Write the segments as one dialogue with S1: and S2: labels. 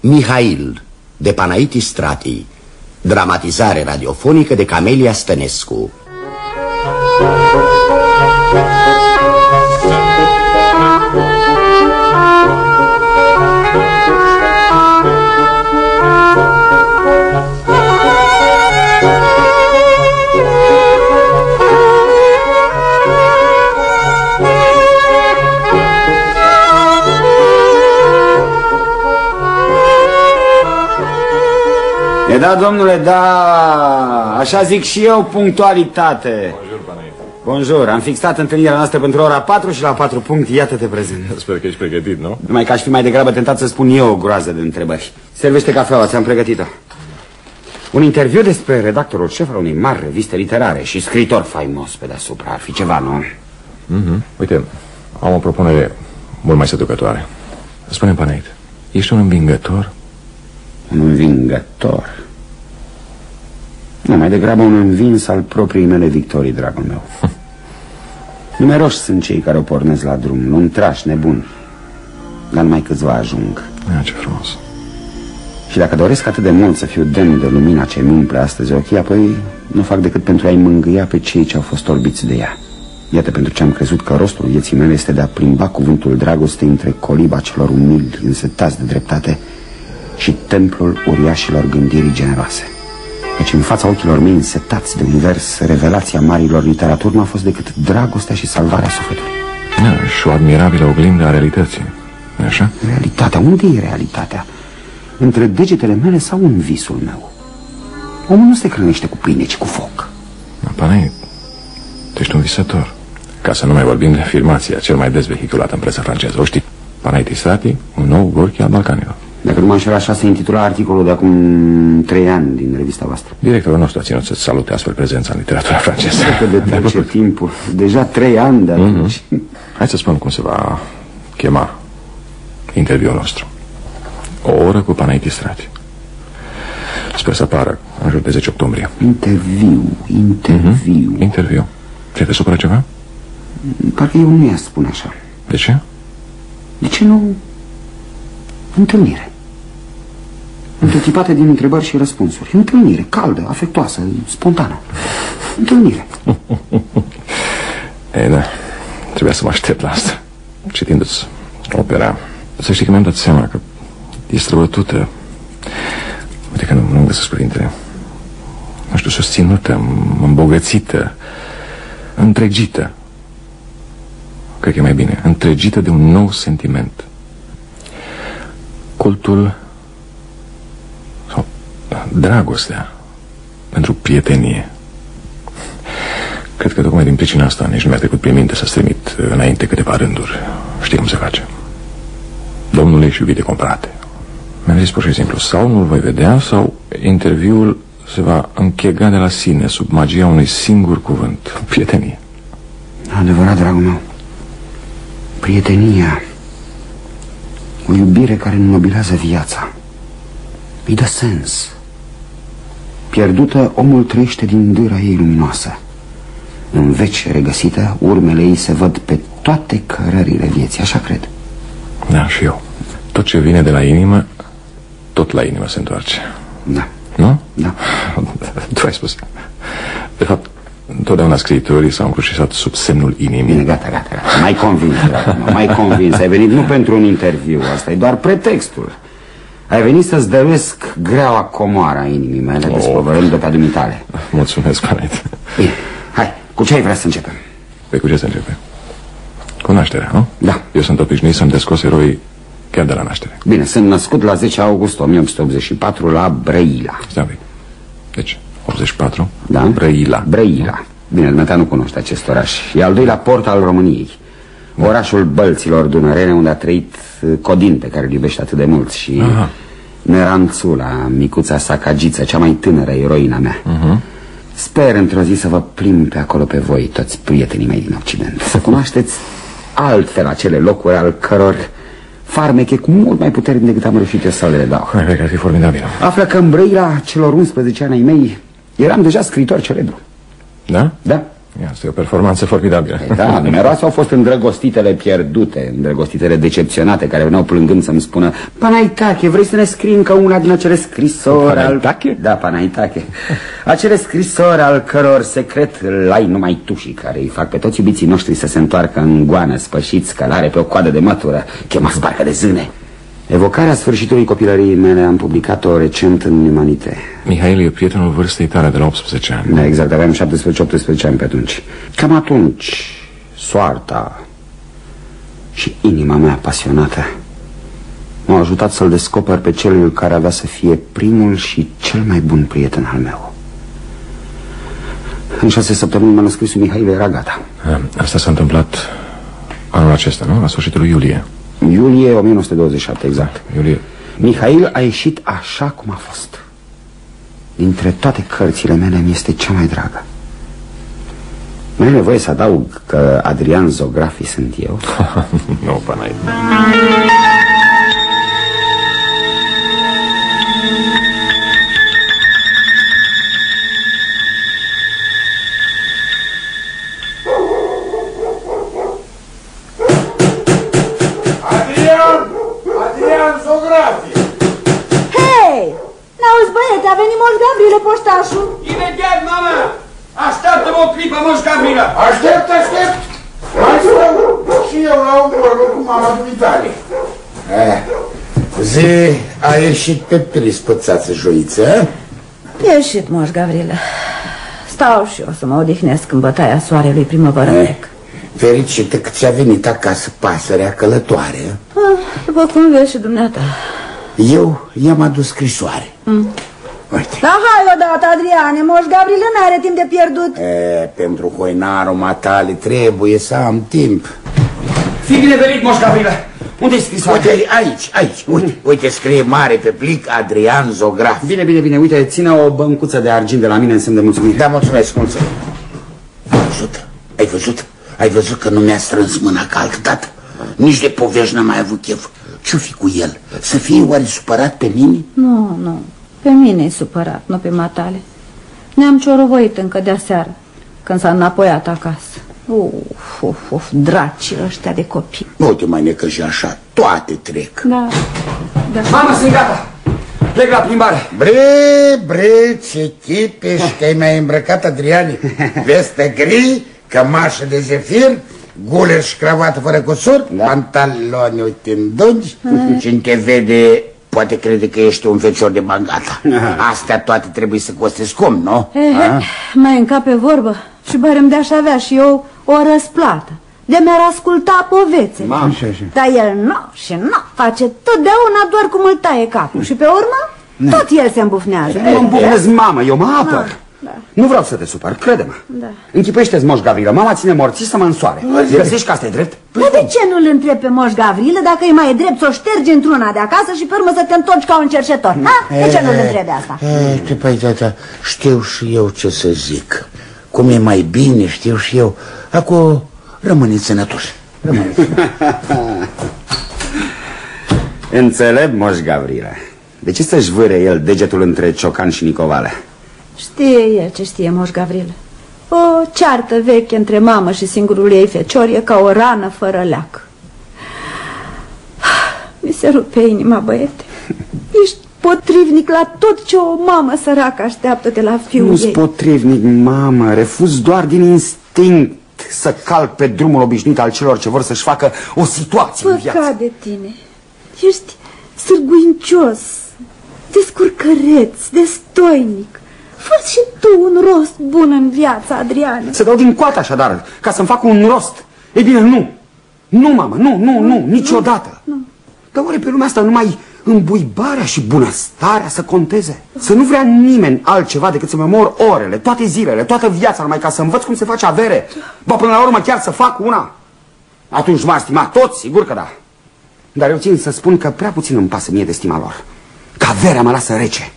S1: Mihail, de Panaitis Strati Dramatizare radiofonică de Camelia Stănescu.
S2: E da, domnule, da, așa zic și eu, punctualitate.
S3: Bonjour, Panaite.
S2: Bonjour, am fixat întâlnirea noastră pentru ora 4 și la 4 punct, iată-te prezent.
S3: Sper că ești pregătit, nu?
S2: Numai că aș fi mai degrabă tentat să spun eu o groază de întrebări. Servește cafeaua, ți-am pregătit-o. Un interviu despre redactorul șef al unei mari reviste literare și scritor faimos pe deasupra. Ar fi ceva, nu?
S3: Mm-hmm. Uite, am o propunere mult mai seducătoare. Spune-mi, Panaite, ești un învingător?
S2: Un învingător. Nu, mai degrabă un învins al propriei mele victorii, dragul meu. Numeroși sunt cei care o pornesc la drum, luntrași, nebuni. Dar numai câțiva ajung.
S3: Ia, ce frumos.
S2: Și dacă doresc atât de mult să fiu demn de lumina ce mi umple astăzi ochii, apoi nu fac decât pentru a-i mângâia pe cei ce au fost orbiți de ea. Iată pentru ce am crezut că rostul vieții mele este de a plimba cuvântul dragostei între coliba celor umili, însetați de dreptate, și templul uriașilor gândirii generoase. Căci în fața ochilor mei însetați de univers, revelația marilor literaturi nu a fost decât dragostea și salvarea sufletului.
S3: Da, și o admirabilă oglindă a realității. nu așa?
S2: Realitatea, unde e realitatea? Între degetele mele sau în visul meu? Omul nu se hrănește cu pâine, ci cu foc.
S3: Da, Panaite, tu ești un visător. Ca să nu mai vorbim de afirmația cel mai des vehiculată în presa franceză. O știi? Panaite Strati, un nou Gorchi al Balcanilor.
S2: Dacă nu mă înșel, așa se intitula articolul de acum trei ani din revista voastră.
S3: Directorul nostru a ținut să-ți salute astfel prezența în literatura franceză.
S2: Că de trece timpul. Deja trei ani de atunci.
S3: Hai să spun cum se va chema interviul nostru. O oră cu Panaite Strati. Sper să apară în jur de 10 octombrie.
S2: Interviu, interviu.
S3: Interviu. Ți-ai te supără ceva?
S2: Parcă eu nu i spune așa.
S3: De ce?
S2: De ce nu întâlnire? Întotipată din întrebări și răspunsuri. Întâlnire, caldă, afectoasă, spontană. Întâlnire.
S3: E, da, trebuia să mă aștept la asta. Citindu-ți opera, să știi că mi-am dat seama că e străbătută. Uite că nu, nu găsesc cuvintele. Nu știu, susținută, îmbogățită, întregită. Cred că e mai bine. Întregită de un nou sentiment. Cultul sau dragostea pentru prietenie. Cred că tocmai din pricina asta nici nu mi-a trecut prin minte să-ți trimit înainte câteva rânduri. Știi cum se face. Domnule și iubite comprate. Mi-a zis pur și simplu, sau nu-l voi vedea, sau interviul se va închega de la sine sub magia unui singur cuvânt. Prietenie.
S2: Adevărat, dragul meu. Prietenia. O iubire care înnobilează viața. Îi dă sens. Pierdută, omul trăiește din dâra ei luminoasă. În veci regăsită, urmele ei se văd pe toate cărările vieții, așa cred.
S3: Da, și eu. Tot ce vine de la inimă, tot la inimă se întoarce.
S2: Da.
S3: Nu?
S2: Da.
S3: Tu ai spus. De fapt, întotdeauna scriitorii s-au încrucișat sub semnul inimii.
S2: Bine, gata, gata, gata. Mai convins, dragul meu, mai convins. Ai venit nu pentru un interviu, asta e doar pretextul. Ai venit să-ți dăruiesc greaua comoară a inimii mele, oh. despovărând-o pe adumitale.
S3: Mulțumesc, Panet.
S2: Bine, hai, cu ce ai vrea să începem?
S3: Pe cu ce să începem? Cu nașterea, nu?
S2: Da.
S3: Eu sunt obișnuit să-mi descos eroi chiar de la naștere.
S2: Bine, sunt născut la 10 august 1884 la Brăila.
S3: Stai un pic. Deci, 84?
S2: Da?
S3: Brăila.
S2: Brăila. Bine, dumneata nu cunoște acest oraș. E al doilea port al României. Da. Orașul bălților dunărene unde a trăit uh, Codin, pe care îl iubește atât de mult, și
S3: Aha.
S2: Neranțula, micuța sa cagiță, cea mai tânără eroina mea.
S3: Uh-huh.
S2: Sper într-o zi să vă plim pe acolo pe voi, toți prietenii mei din Occident. Să cunoașteți altfel acele locuri al căror farmeche cu mult mai puternic decât am reușit eu să le dau.
S3: Cred că ar fi formidabil.
S2: Află că în Brăila celor 11 ani ai mei eram deja scriitor celebru.
S3: Da?
S2: Da?
S3: Asta e o performanță formidabilă.
S2: E, da, numeroase au fost îndrăgostitele pierdute, îndrăgostitele decepționate care veneau plângând să-mi spună Panaitache, vrei să ne scrii încă una din acele scrisori
S3: Panaitache?
S2: Al... Da, Panaitache. Acele scrisori al căror secret îl ai numai tu și care îi fac pe toți iubiții noștri să se întoarcă în goană, spășiți, călare pe o coadă de mătură, chemați barcă de zâne. Evocarea sfârșitului copilăriei mele am publicat-o recent în Imanite.
S3: Mihail e prietenul vârstei tale de la 18 ani.
S2: Da, exact, aveam 17-18 ani pe atunci. Cam atunci, soarta și inima mea pasionată m-au ajutat să-l descoper pe cel care avea să fie primul și cel mai bun prieten al meu. În șase săptămâni manuscrisul Mihail era gata.
S3: Asta s-a întâmplat anul acesta, nu? La sfârșitul iulie.
S2: Iulie 1927, exact.
S3: Iulie.
S2: Mihail a ieșit așa cum a fost. Dintre toate cărțile mele mi este cea mai dragă. Nu e nevoie să adaug că Adrian Zografi sunt eu?
S3: nu, Panay.
S4: Adrian! Ieșit pe prispățață joiță, eh?
S5: Ieșit, Moș Gabriele. Stau și eu să mă odihnesc în bătaia soarelui primăvărălec.
S4: Fericită că ți-a venit acasă pasărea călătoare.
S5: Ah, după cum vezi și dumneata.
S4: Eu i-am adus scrisoare.
S5: Mm.
S4: Uite.
S5: Da, hai odată, Adriane, Moș Gabriele n-are timp de pierdut.
S4: E, pentru hoinarul matale trebuie să am timp.
S6: Fii binevenit, moș Gabriela! Unde-i scrisoarea?
S4: Uite, aici, aici, uite, uite, scrie mare pe plic Adrian Zograf.
S2: Bine, bine, bine, uite, ține o băncuță de argint de la mine în semn de mulțumire.
S4: Da, mulțumesc, mulțumesc. Ai văzut? Ai văzut? Ai văzut că nu mi-a strâns mâna ca altă dată? Nici de povești n-am mai avut chef. Ce-o fi cu el? Să fie oare supărat pe mine?
S5: Nu, nu, pe mine e supărat, nu pe matale. Ne-am ciorovoit încă de aseară, când s-a înapoiat acasă. Uf, uf, uf, draci ăștia de copii.
S4: Nu te mai necăji așa, toate trec.
S5: Da, da.
S6: Mama, sunt gata! Plec la plimbare!
S4: Bre, bre, ce chip ești, te-ai mai îmbrăcat, Adriani. Vestă gri, cămașă de zefir, guler și cravată fără cusur, da. pantaloni uite în dungi, cine te vede poate crede că ești un fecior de bangata. Astea toate trebuie să coste scump, nu?
S5: Ehe, mai încape vorbă și barem de-aș avea și eu o răsplată. De mi-ar asculta povețele.
S2: Mam, și așa.
S5: Dar el nu și nu face totdeauna doar cum îl taie capul. Și pe urmă, tot el se îmbufnează.
S2: Nu mă îmbucnesc, mamă, eu mă apăr.
S5: Da.
S2: Nu vreau să te supăr, crede-mă.
S5: Da.
S2: Închipește-ți, moș Gavrilă, mama ține morții să mă însoare. Găsești că asta e drept?
S5: Dar de ce nu-l întrebi pe Moș Gavrilă dacă e mai drept să o ștergi într-una de acasă și pe urmă să te întorci ca un cercetor? Ha? De ce nu-l întrebi asta?
S4: E, ce păi, tata, știu și eu ce să zic. Cum e mai bine, știu și eu. Acum, rămâneți sănătoși.
S2: Înțeleg, moș Gavrilă. De ce să-și vâre el degetul între Ciocan și Nicovale?
S5: Știe el ce știe Moș Gavrilă. O ceartă veche între mamă și singurul ei fecior e ca o rană fără leac. Mi se rupe inima, băiete. Ești potrivnic la tot ce o mamă săracă așteaptă de la fiul
S2: Nu-s
S5: ei.
S2: potrivnic, mamă, refuz doar din instinct să calc pe drumul obișnuit al celor ce vor să-și facă o situație în viață.
S5: Păcat de tine. Ești sârguincios, descurcăreț, destoinic. fă și tu un rost bun în viața, Adriane.
S2: Să dau din coată așadar, ca să-mi fac un rost. Ei bine, nu. Nu, mamă, nu, nu, nu, niciodată.
S5: Nu.
S2: Dar oare pe lumea asta numai îmbuibarea și bunăstarea să conteze? Să nu vrea nimeni altceva decât să-mi mor orele, toate zilele, toată viața, numai ca să învăț cum se face avere. Ba, până la urmă chiar să fac una. Atunci m-ar stima toți, sigur că da. Dar eu țin să spun că prea puțin îmi pasă mie de stima lor. Că averea mă lasă rece.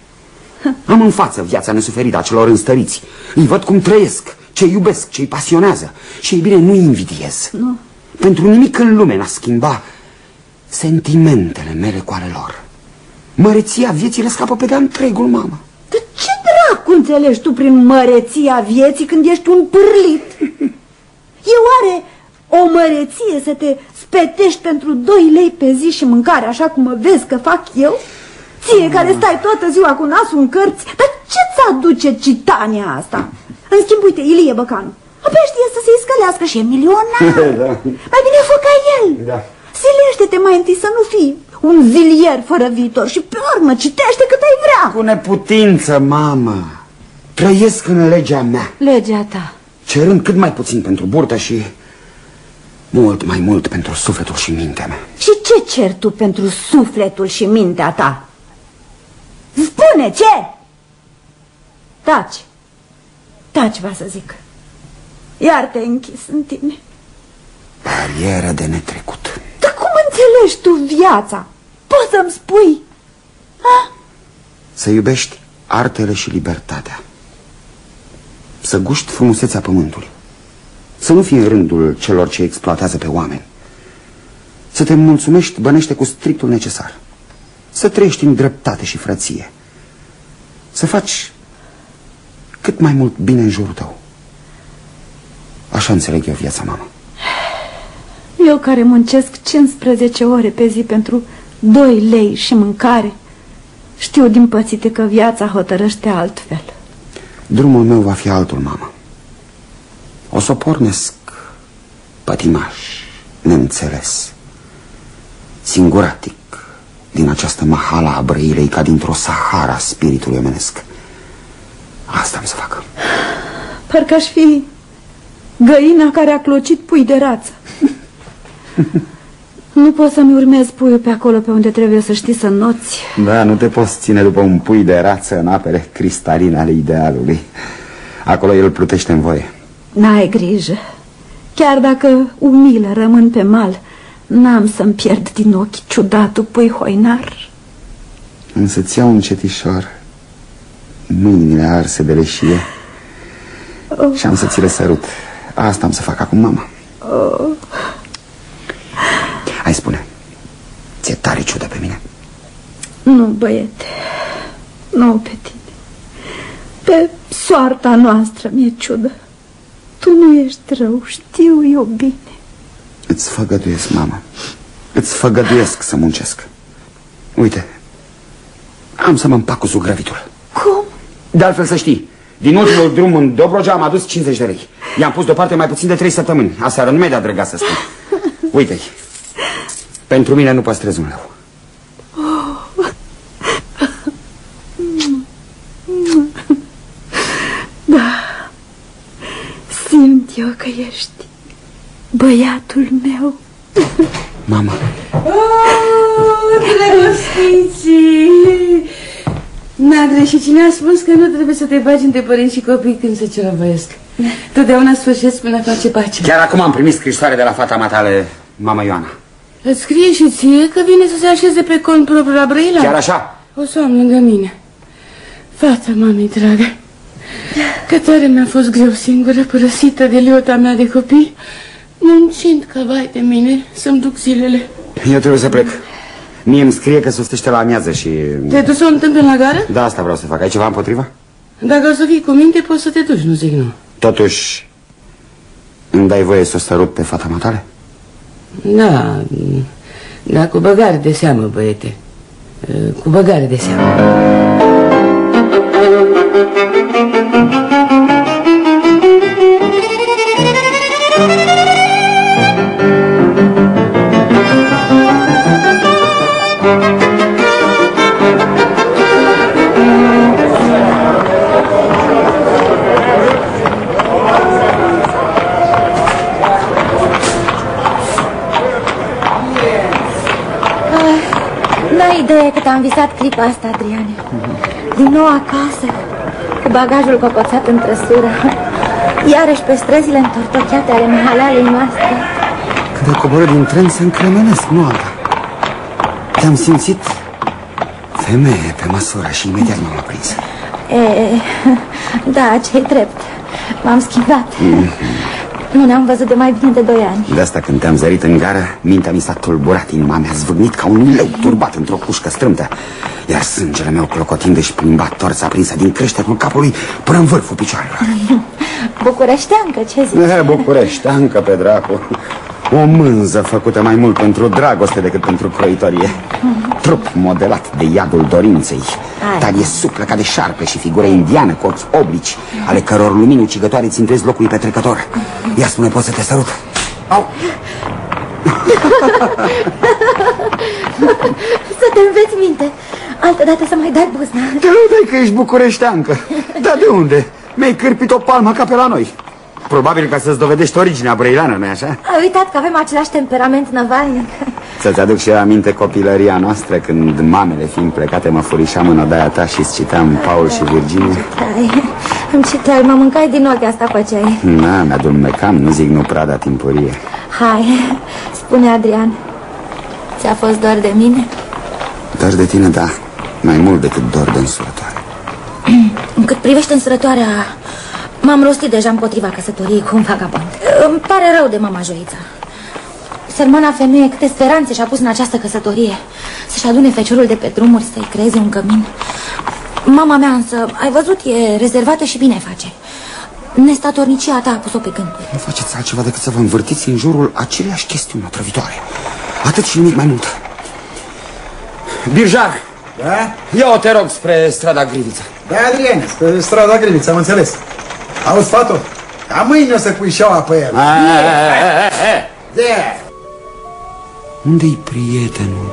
S2: Am în față viața nesuferită a celor înstăriți. Îi văd cum trăiesc, ce iubesc, ce îi pasionează. Și, ei bine, nu-i invidiez.
S5: Nu.
S2: Pentru nimic în lume n-a schimba sentimentele mele cu ale lor. Măreția vieții le scapă pe de întregul, mamă.
S5: Dar ce Dracu înțelegi tu prin măreția vieții când ești un pârlit? E oare o măreție să te spetești pentru 2 lei pe zi și mâncare așa cum mă vezi că fac eu? Ție care stai toată ziua cu nasul în cărți, dar ce-ți aduce citania asta? În schimb, uite, Ilie Băcanu, abia știe să se scălească și e milionar.
S2: Da.
S5: Mai bine fă ca el.
S2: Da.
S5: Silește-te mai întâi să nu fii un zilier fără viitor și pe urmă citește cât ai vrea.
S2: Cu neputință, mamă. Trăiesc în legea mea,
S5: Legea ta.
S2: cerând cât mai puțin pentru burtă și mult mai mult pentru sufletul și mintea mea.
S5: Și ce cer tu pentru sufletul și mintea ta? Spune, ce? Taci. Taci, va să zic. Iar te închis în tine.
S2: Barieră de netrecut.
S5: Dar cum înțelegi tu viața? Poți să-mi spui? Ha?
S2: Să iubești artele și libertatea. Să guști frumusețea pământului. Să nu fii în rândul celor ce exploatează pe oameni. Să te mulțumești bănește cu strictul necesar. Să trăiești în dreptate și frăție. Să faci cât mai mult bine în jurul tău. Așa înțeleg eu viața, mamă.
S5: Eu care muncesc 15 ore pe zi pentru 2 lei și mâncare, știu din pățite că viața hotărăște altfel.
S2: Drumul meu va fi altul, mamă. O să o pornesc pătimaș, neînțeles, singuratic, din această mahala a brăilei ca dintr-o sahara spiritului omenesc. Asta am să fac.
S5: Parcă aș fi găina care a clocit pui de rață. nu pot să-mi urmez puiul pe acolo pe unde trebuie să știi să noți.
S2: Da, nu te poți ține după un pui de rață în apele cristaline ale idealului. Acolo el plutește în voie.
S5: N-ai grijă. Chiar dacă umilă rămân pe mal, n-am să-mi pierd din ochi ciudatul pui hoinar.
S2: Însă ți iau încetișor mâinile arse de leșie
S5: Oh.
S2: și am să ți le sărut. Asta am să fac acum, mama.
S5: Oh.
S2: Hai spune, ți-e tare ciudă pe mine?
S5: Nu, băiete, nu pe tine. Pe soarta noastră mi-e ciudă. Tu nu ești rău, știu eu bine.
S2: Îți făgăduiesc, mama. Îți făgăduiesc să muncesc. Uite, am să mă împac cu zugrăvitul.
S5: Cum?
S2: De altfel să știi, din ultimul drum în Dobrogea am adus 50 de lei. I-am pus deoparte mai puțin de 3 săptămâni. Aseară nu mi-ai dat drăga să spun. Uite-i. Pentru mine nu păstrez un leu.
S5: Da, simt eu că ești băiatul meu.
S2: Mama,
S7: Oh, drăgostiții! N-a greșit cine a spus că nu trebuie să te bagi între părinți și copii când se cerovăiesc. Totdeauna sfârșesc până a face pace.
S2: chiar acum am primit scrisoare de la fata matale, mama Ioana.
S7: Îți scrie și ție că vine să se așeze pe cont propriu la Brăila?
S2: Chiar așa?
S7: O să o am lângă mine. Fata mamei dragă, că tare mi-a fost greu singură, părăsită de liota mea de copii, muncind ca vai de mine să-mi duc zilele.
S2: Eu trebuie să plec. Mie îmi scrie că sosește la amiază și...
S7: Te-ai dus să o întâmplă la gară?
S2: Da, asta vreau să fac. Ai ceva împotriva?
S7: Dacă o să fii cu minte, poți să te duci, nu zic nu.
S2: Totuși, îmi dai voie să o sărut pe fata matale?
S7: Da, da, cu băgare de seamă, băiete. Cu băgare de seamă.
S5: N-ai idee cât am visat clipa asta, Adriane. Din nou acasă, cu bagajul cocoțat în trăsură. Iarăși pe străzile întortocheate ale mahalalei noastre.
S2: Când ai coborât din tren să încremenesc, nu alta. Te-am simțit femeie pe măsură și imediat m-am aprins.
S5: E, da, ce drept. M-am schimbat.
S8: Nu ne-am văzut de mai bine de doi ani.
S2: De asta când te-am zărit în gară, mintea mi s-a tulburat, inima mea zvâgnit ca un leu turbat într-o cușcă strâmtă. Iar sângele meu clocotind și plimba torța prinsă din creștetul capului până în vârful picioarelor.
S8: Bucureșteancă, ce zici?
S2: E, Bucureșteancă pe dracu. O mânză făcută mai mult pentru dragoste decât pentru croitorie. Trup modelat de iadul dorinței.
S8: Hai.
S2: Talie suplă ca de șarpe și figură indiană cu ochi oblici, ale căror lumini ucigătoare țintuiesc locului petrecător. Ia spune, poți să te sărut? Au!
S8: Să te înveți minte. Altă dată să mai dai buzna.
S2: Te laudai că ești bucureșteancă. Dar de unde? Mi-ai cârpit o palmă ca pe la noi. Probabil ca să-ți dovedești originea brăilană, nu-i așa?
S8: Ai uitat că avem același temperament năvalnic.
S2: Să-ți aduc și eu aminte copilăria noastră Când mamele fiind plecate mă furișam în odaia ta Și îți citeam Paul și Virginia
S8: Ai, îmi citeai, mă mâncai din ochi asta făceai.
S2: Na, mi-adulmecam, nu zic nu prada timpurie
S8: Hai, spune Adrian. Ți-a fost doar de mine?
S2: Dar de tine, da, mai mult decât dor de însurătoare
S8: Cât privește însurătoarea, m-am rostit deja împotriva căsătoriei cu un vagabond. Îmi pare rău de mama Joița. Sărmana femeie câte speranțe și-a pus în această căsătorie. Să-și adune feciorul de pe drumuri, să-i creeze un cămin. Mama mea însă, ai văzut, e rezervată și bine face. Nestatornicia ta a pus-o pe gânduri.
S2: Nu faceți altceva decât să vă învârtiți în jurul aceleași chestiuni otrăvitoare Atât și nimic mai mult Birjar,
S9: Da?
S2: ia-o te rog spre strada Grivița
S9: Da, Adrian, spre strada Grilița, am înțeles. Auzi, Fatu? Ca mâine o să pui șaua pe el. De
S2: Unde-i prietenul?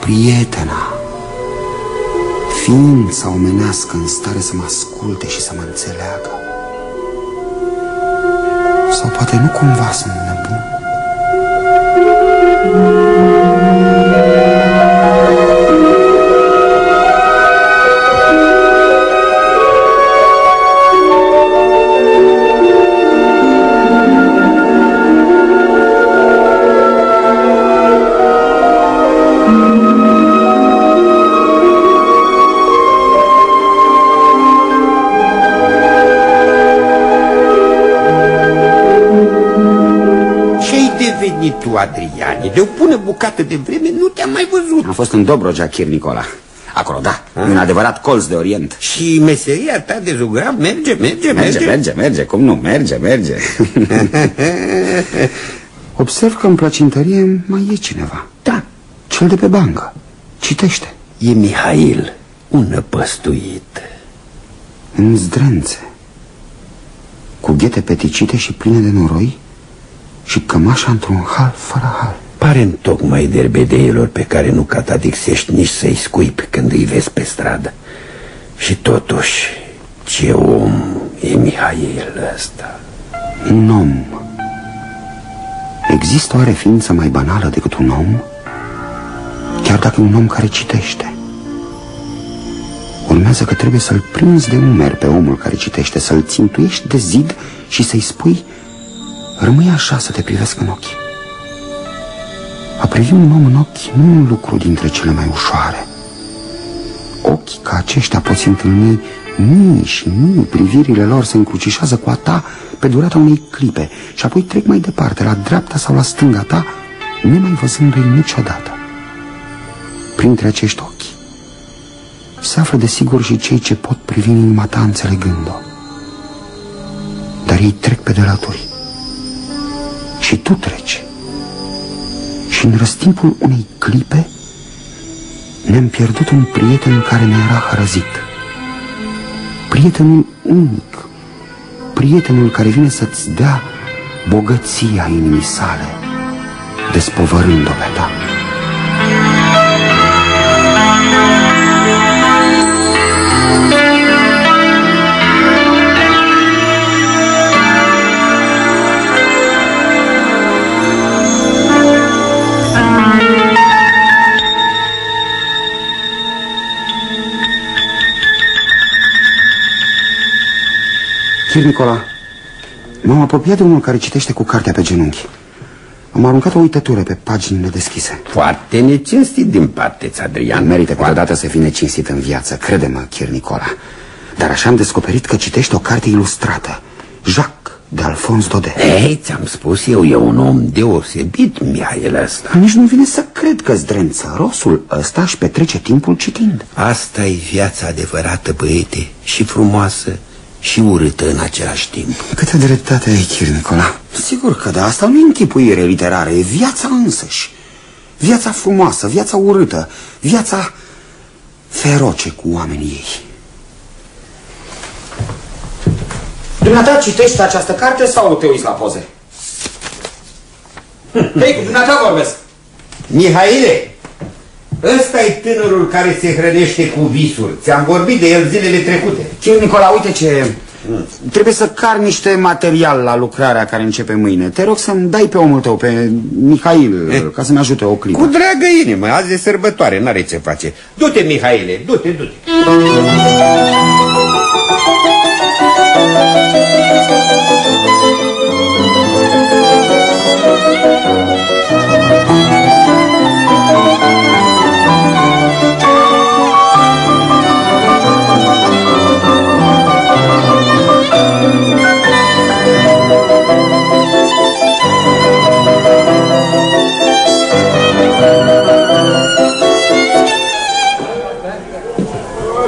S2: Prietena. Ființa omenească în stare să mă asculte și să mă înțeleagă. Sau poate nu cumva sunt nebun
S10: devenit tu, Adriane? De o bună bucată de vreme nu te-am mai văzut.
S2: Am fost în Dobrogea, Chir Nicola. Acolo, da, un adevărat colț de Orient.
S10: Și meseria ta de zugrav merge, merge,
S2: Merge, merge, merge, cum nu, merge, merge. Observ că în plăcintărie mai e cineva.
S10: Da,
S2: Cel de pe bancă. Citește.
S10: E Mihail, un năpăstuit.
S2: În zdrențe. Cu ghete peticite și pline de noroi Și cămașa într-un hal fără hal.
S10: Pare în tocmai derbedeilor pe care nu catadixești nici să-i scuipi când îi vezi pe stradă. Și totuși, ce om e Mihail ăsta?
S2: Un om. Există oare ființă mai banală decât un om? Chiar dacă e un om care citește. Urmează că trebuie să-l prinzi de umeri pe omul care citește Să-l țintuiești de zid și să-i spui Rămâi așa să te privesc în ochi. A privi un om în ochi nu e un lucru dintre cele mai ușoare. Ochii ca aceștia poți întâlni mii și mii Privirile lor se încrucișează cu a ta pe durata unei clipe Și apoi trec mai departe, la dreapta sau la stânga ta Nemai văzându-i niciodată. Printre acești ochi Se află desigur și cei ce pot privi în inima ta înțelegând-o. Dar ei trec pe de laturi Și tu treci Și în răstimpul unei clipe ne-am pierdut un prieten care ne era hărăzit. Prietenul unic, prietenul care vine să-ți dea bogăția inimii sale, despovărând-o pe ta. Chir Nicola, m-am apropiat de unul care citește cu cartea pe genunchi. Am aruncat o uitătură pe paginile deschise.
S10: Foarte necinstit din partea Adrian
S2: Merită câteodată să fii necinstit în viață, crede-mă, Chir Nicola. Dar așa am descoperit că citește o carte ilustrată. Jacques de Alfons Dode.
S10: Ei, ți-am spus eu, e un om deosebit, Mihail ăsta.
S2: Nici nu vine să cred că zdrență. Rosul ăsta își petrece timpul citind.
S10: Asta e viața adevărată, băiete, și frumoasă și urâtă în același timp.
S2: Câtă dreptate ai, Chir Nicola. Sigur că da, asta nu e închipuire literară, e viața însăși. Viața frumoasă, viața urâtă, viața feroce cu oamenii ei. Dumneata citești această carte sau te uiți la poze? Hei, cu dumneata vorbesc.
S10: Mihaile, ăsta e tânărul care se hrănește cu visuri. Ți-am vorbit de el zilele trecute.
S2: Chir Nicola, uite ce... Trebuie să car niște material la lucrarea care începe mâine. Te rog să-mi dai pe omul tău, pe Mihail,
S10: Eh.
S2: ca să-mi ajute o clipă.
S10: Cu dragă inimă, azi e sărbătoare, n-are ce face. Du-te, Mihaile, du-te, du-te.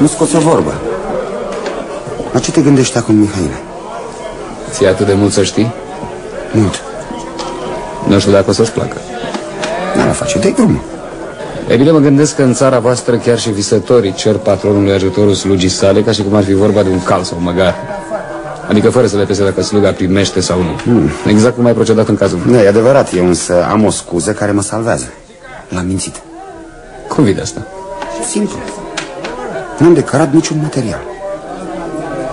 S2: Nu scoți o vorbă. La ce te gândești acum, Mihaile?
S11: Ți-e atât de mult să știi?
S2: Mult.
S11: Nu știu dacă o să-ți placă.
S2: N-ar face, dai drumul.
S11: E bine, mă gândesc că în țara voastră chiar și visătorii cer patronului ajutorul slugii sale ca și cum ar fi vorba de un cal sau un măgar. Adică fără să le pese dacă sluga primește sau nu.
S2: Hmm.
S11: Exact cum ai procedat în cazul meu.
S2: Da, e adevărat, eu însă am o scuză care mă salvează. L-am mințit.
S11: Cum vede asta?
S2: Simplu. N-am decărat niciun material.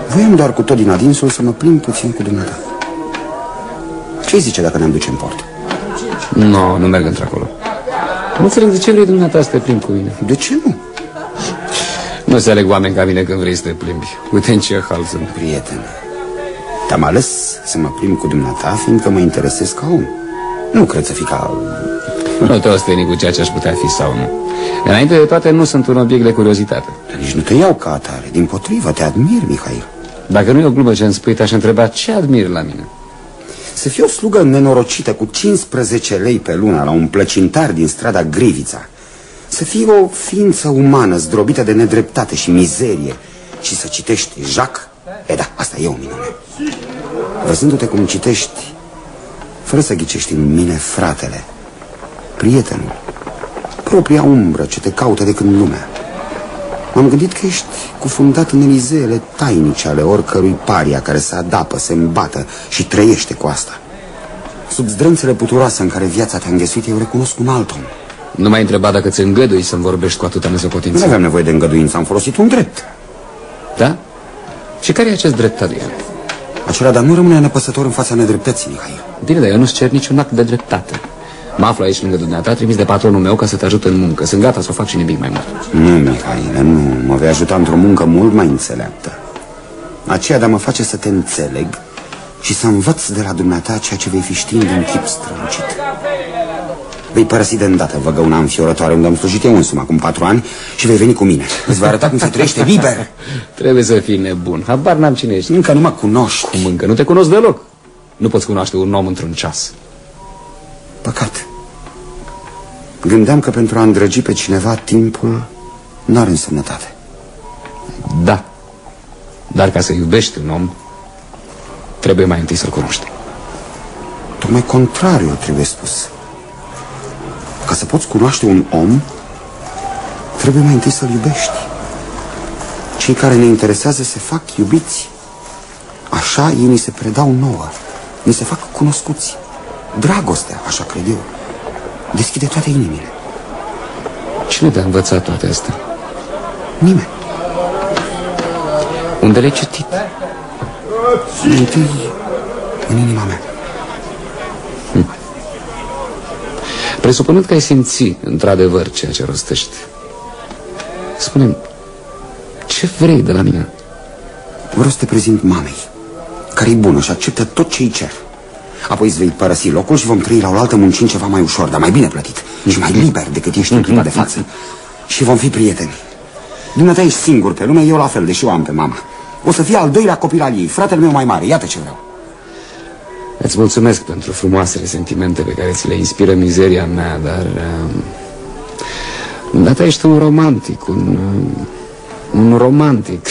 S2: Voiam doar cu tot din adinsul să mă plimb puțin cu dumneata. Ce zice dacă ne-am duce în port?
S11: Nu, no, nu merg într-acolo. Nu înțeleg de ce vrei dumneata să te plimbi cu mine.
S2: De ce nu?
S11: Nu se aleg oameni ca mine când vrei să te plimbi. Uite în ce hal sunt.
S2: Prieten, te-am ales să mă plimb cu dumneata fiindcă mă interesez ca om. Nu cred să fii ca...
S11: Nu te osteni cu ceea ce aș putea fi sau nu. Înainte de toate, nu sunt un obiect de curiozitate.
S2: Dar nici nu te iau ca atare. Din potrivă, te admir, Mihail.
S11: Dacă nu e o glumă ce îmi spui, te-aș întreba ce admiri la mine.
S2: Să fii o slugă nenorocită cu 15 lei pe lună la un plăcintar din strada Grivița. Să fii o ființă umană zdrobită de nedreptate și mizerie și să citești Jacques, e da, asta e o minune. Văzându-te cum citești, fără să ghicești în mine fratele, prietenul, propria umbră ce te caută de când lumea. M-am gândit că ești cufundat în elizeele tainice ale oricărui paria care se adapă, se îmbată și trăiește cu asta. Sub zdrânțele puturoase în care viața te-a înghesuit, eu recunosc un alt om.
S11: Nu m-ai întrebat dacă ți îngădui să-mi vorbești cu atâta
S2: Nu
S11: nesopotință.
S2: aveam nevoie de îngăduință, am folosit un drept.
S11: Da? Și care e acest drept, Adrian?
S2: Acela, dar nu rămâne nepăsător în fața nedreptății, Mihail.
S11: Bine, dar eu nu-ți cer niciun act de dreptate. Mă aflu aici lângă dumneata, trimis de patronul meu ca să te ajut în muncă. Sunt gata să o fac și nimic mai mult.
S2: Nu, Mihaile, nu. Mă vei ajuta într-o muncă mult mai înțeleaptă. Aceea de a mă face să te înțeleg și să învăț de la dumneata ceea ce vei fi știind în chip strălucit. Vei părăsi de îndată văgăuna înfiorătoare unde am slujit eu însumi acum patru ani și vei veni cu mine. Îți va arăta cum se trăiește liber.
S11: Trebuie să fii nebun. Habar n-am cine ești.
S2: Încă nu mă cunoști.
S11: Cum încă nu te cunosc deloc. Nu poți cunoaște un om într-un ceas.
S2: Păcat. Gândeam că pentru a îndrăgi pe cineva timpul n-are însemnătate.
S11: Da. Dar ca să iubești un om, trebuie mai întâi să-l cunoști.
S2: Tocmai contrariu trebuie spus. Ca să poți cunoaște un om, trebuie mai întâi să-l iubești. Cei care ne interesează se fac iubiți. Așa ei ni se predau nouă. Ni se fac cunoscuți. Dragostea, așa cred eu, deschide toate inimile.
S11: Cine te-a învățat toate astea?
S2: Nimeni.
S11: Unde le-ai citit?
S2: Mai întâi în inima mea.
S11: Presupunând că ai simți, într-adevăr, ceea ce rostești. spune ce vrei de la mine?
S2: Vreau să te prezint mamei, care e bună și acceptă tot ce îi cer. Apoi îți vei părăsi locul și vom trăi la oaltă muncind ceva mai ușor, dar mai bine plătit și mai liber decât ești în clipa de față. Și vom fi prieteni. Dumneata ești singur pe lume, eu la fel, deși o am pe mama. O să fie al doilea copil al ei, fratele meu mai mare, iată ce vreau.
S11: Îți mulțumesc pentru frumoasele sentimente pe care ți le inspiră mizeria mea, dar... Uh, data ești un romantic, un, uh, un romantic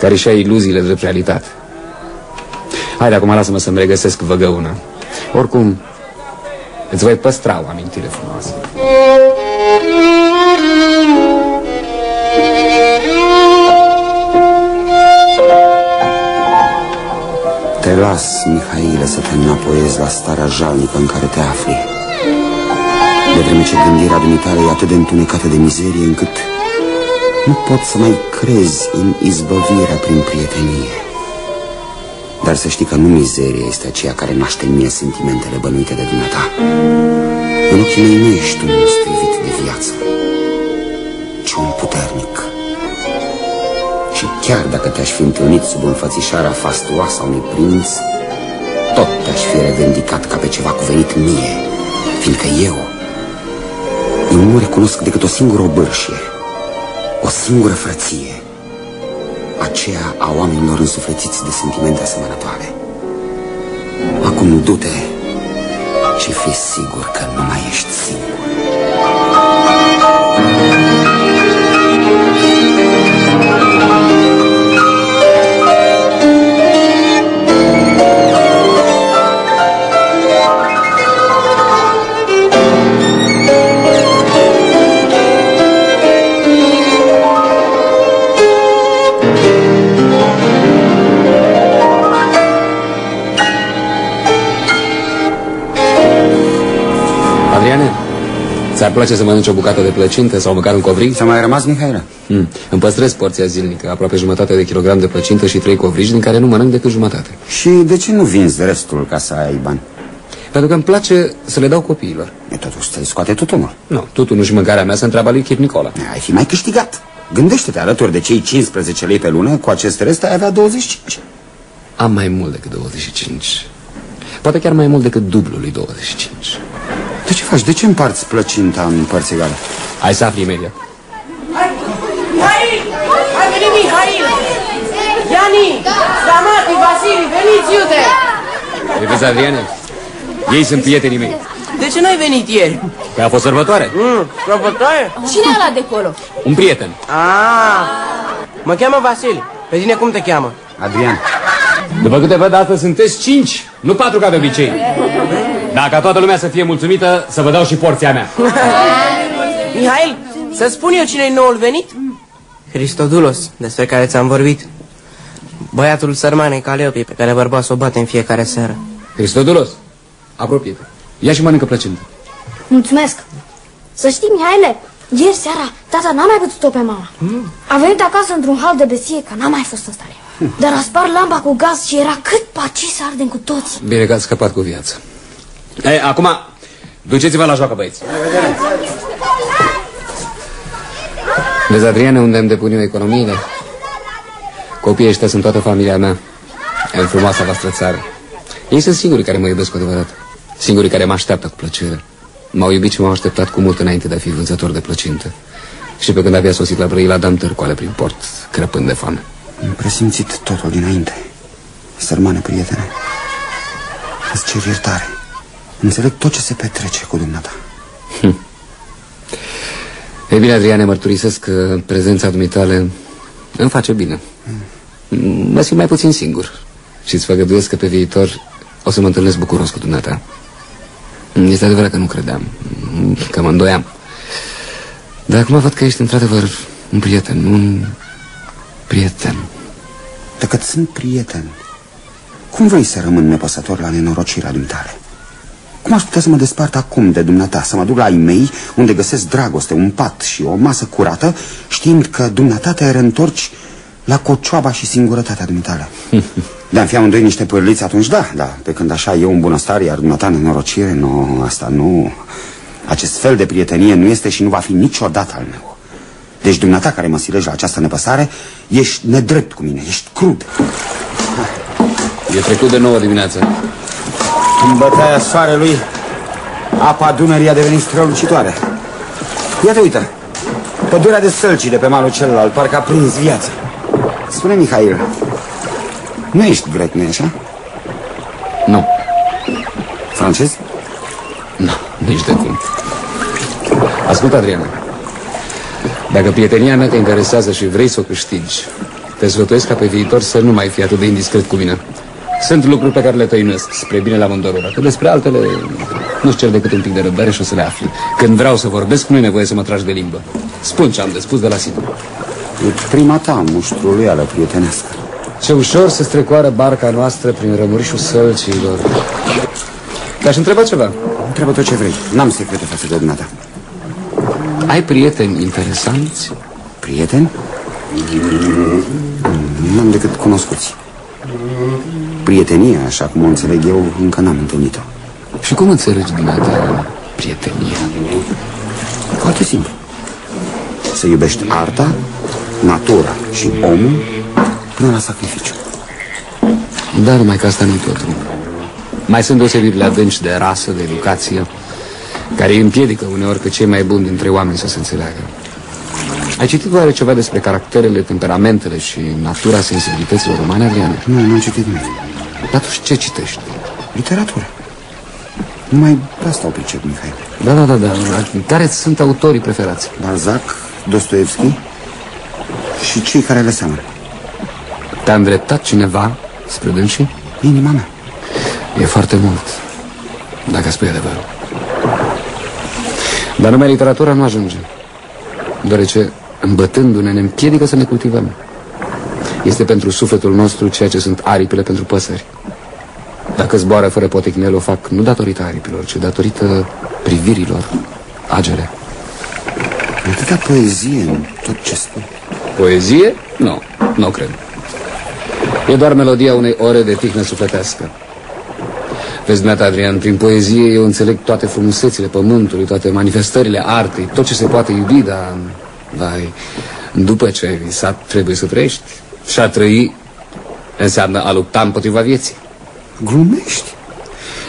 S11: care și-a iluziile de realitate. Haide, acum lasă-mă să-mi regăsesc văgăuna. Oricum, îți voi păstra o amintire frumoasă.
S2: Te las, Mihaile, să te înapoiezi la starea jalnică în care te afli. De vreme ce gândirea dumitare e atât de întunecată de mizerie încât nu pot să mai crezi în izbăvirea prin prietenie. Dar să știi că nu mizeria este aceea care naște în mie sentimentele bănuite de dumneata. În ochii mei nu ești un strivit de viață, ci un puternic. Și chiar dacă te-aș fi întâlnit sub înfățișarea fastuoasă a unui prinț, tot te-aș fi revendicat ca pe ceva cuvenit mie, fiindcă eu, eu nu recunosc decât o singură obârșie, o singură frăție, aceea a oamenilor însuflețiți de sentimente asemănătoare. Acum du-te și fii sigur că nu mai ești singur.
S11: Ți-ar place să mănânci o bucată de plăcintă sau măcar un covrig?
S2: Ți-a mai rămas, Mihaela?
S11: Mm. Îmi păstrez porția zilnică, aproape jumătate de kilogram de plăcintă și trei covrigi, din care nu mănânc decât jumătate.
S2: Și de ce nu vinzi restul ca să ai bani?
S11: Pentru că îmi place să le dau copiilor.
S2: E totuși ți scoate tutunul.
S11: Nu, tutunul și mâncarea mea se întreaba lui Chip Nicola.
S2: Ai fi mai câștigat. Gândește-te, alături de cei 15 lei pe lună, cu acest rest ai avea 25.
S11: Am mai mult decât 25. Poate chiar mai mult decât dublul lui 25.
S2: Tu ce faci? De ce împarți plăcinta în părți egale?
S11: Hai să afli imediat.
S12: Mihail! Hai venit Mihail! Iani! Damati, Vasili, veniți, iute!
S11: Le vezi, Adriane? Ei sunt prietenii mei.
S12: De ce n-ai venit ieri?
S11: Că a fost sărbătoare.
S12: Mm, sărbătoare?
S7: Cine e ăla de acolo?
S11: Un prieten.
S12: Ah, mă cheamă Vasile. Pe tine cum te cheamă?
S2: Adrian.
S11: După câte văd astăzi sunteți cinci, nu patru ca de obicei. Dacă toată lumea să fie mulțumită, să vă dau și porția mea.
S12: Mihail, să spun eu cine-i noul venit? Cristodulos, despre care ți-am vorbit. Băiatul sărmanei Caleopii, pe care bărbat o bate în fiecare seară.
S11: Cristodulos, apropie-te. Ia și mănâncă plăcintă.
S8: Mulțumesc. Să știi, Mihaile, ieri seara tata n-a mai putut-o pe mama. Mm. A venit acasă într-un hal de besie, că n-a mai fost în stare. Mm. Dar a spart lampa cu gaz și era cât paci să ardem cu toți.
S11: Bine că ați scăpat cu viață. Ei, acum, duceți-vă la joacă, băieți. Vezi, Adriane, unde îmi depun eu economiile? Copiii ăștia sunt toată familia mea în frumoasa voastră țară. Ei sunt singurii care mă iubesc cu adevărat. Singurii care mă așteaptă cu plăcere. M-au iubit și m-au așteptat cu mult înainte de a fi vânzător de plăcintă. Și pe când abia sosit la Brăila, dam târcoale prin port, crăpând de foame.
S2: Am presimțit totul dinainte. Sărmane prietene, îți cer iertare. Înțeleg tot ce se petrece cu dumneata.
S11: Hm. Ei bine, Adriane, mărturisesc că prezența dumitale îmi face bine. Mă simt mai puțin singur și îți făgăduiesc că pe viitor o să mă întâlnesc bucuros cu dumneata. Este adevărat că nu credeam, că mă îndoiam. Dar acum văd că ești într-adevăr un prieten, un prieten.
S2: Dacă sunt prieten, cum vrei să rămân nepăsător la nenorocirea dumitale? Cum aș putea să mă despart acum de dumneata, să mă duc la ai mei, unde găsesc dragoste, un pat și o masă curată, știind că dumneata te reîntorci la cocioaba și singurătatea dumitale? De-am fi amândoi niște pârliți atunci, da, da, pe când așa eu în bunăstare, iar dumneata în nenorocire, nu, asta nu... Acest fel de prietenie nu este și nu va fi niciodată al meu. Deci dumneata care mă silești la această nepăsare, ești nedrept cu mine, ești crud.
S11: E trecut de nouă dimineața.
S2: În bătaia soarelui, apa Dunării a devenit strălucitoare. Iată, uite, pădurea de sălcii de pe malul celălalt, parcă a prins viață. Spune, Mihail, nu ești grec, nu așa?
S11: Nu.
S2: Francez?
S11: Nu, nici de cum. Ascultă, Adriana. Dacă prietenia mea te interesează și vrei să o câștigi, te sfătuiesc ca pe viitor să nu mai fii atât de indiscret cu mine. Sunt lucruri pe care le tăinuiesc spre binele amândorora, că despre altele nu-ți cer decât un pic de răbdare și o să le afli. Când vreau să vorbesc, nu e nevoie să mă tragi de limbă. Spun ce am de spus de la sine.
S2: E prima ta muștruluială prietenească.
S11: Ce ușor se strecoară barca noastră prin rămurișul sălcilor. Te-aș întreba ceva.
S2: Întreabă tot ce vrei. N-am secrete față de dumneata.
S11: Ai prieteni interesanți?
S2: Prieteni? Nu am decât cunoscuți. Prietenia, așa cum o înțeleg eu, încă n-am întâlnit-o.
S11: Și cum înțelegi dumneata prietenia?
S2: Foarte simplu. Să iubești arta, natura și omul până la sacrificiu.
S11: Dar numai că asta nu totul. Mai sunt deosebirile adânci de rasă, de educație, care îi împiedică uneori pe cei mai buni dintre oameni să se înțeleagă. Ai citit oare ceva despre caracterele, temperamentele și natura sensibilităților umane, Adriana?
S2: Nu, nu am citit nimic.
S11: Dar tu ce citești?
S2: Literatură. Numai pe asta o pricep, Mihai.
S11: Da, da, da, da. Care sunt autorii preferați?
S2: Balzac, Dostoevski și cei care le seamănă.
S11: Te-a îndreptat cineva spre dânsii?
S2: Inima mea.
S11: E foarte mult, dacă spui adevărul. Dar numai literatura nu ajunge, deoarece îmbătându-ne ne împiedică să ne cultivăm. Este pentru sufletul nostru ceea ce sunt aripile pentru păsări. Dacă zboară fără poticnel, o fac nu datorită aripilor, ci datorită privirilor agere.
S2: Atâta poezie în tot ce spui.
S11: Poezie? Nu, nu cred. E doar melodia unei ore de tihnă sufletească. Vezi, dumneata, Adrian, prin poezie eu înțeleg toate frumusețile pământului, toate manifestările artei, tot ce se poate iubi, dar, vai, după ce ai visat, trebuie să trăiești. Și a trăi înseamnă a lupta împotriva vieții.
S2: Glumești?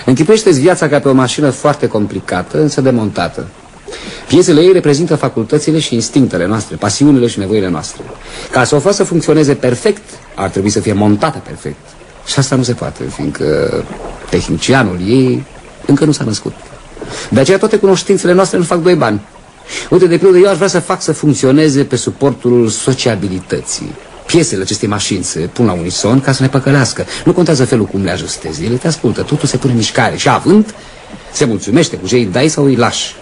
S11: Închipește-ți viața ca pe o mașină foarte complicată, însă demontată. Piesele ei reprezintă facultățile și instinctele noastre, pasiunile și nevoile noastre. Ca să o facă să funcționeze perfect, ar trebui să fie montată perfect. Și asta nu se poate, fiindcă tehnicianul ei încă nu s-a născut. De aceea toate cunoștințele noastre nu fac doi bani. Uite, de pildă, eu aș vrea să fac să funcționeze pe suportul sociabilității. Piesele acestei mașini se pun la unison ca să ne păcălească. Nu contează felul cum le ajustezi, ele te ascultă, totul se pune în mișcare și având, se mulțumește cu ce îi dai sau îi lași.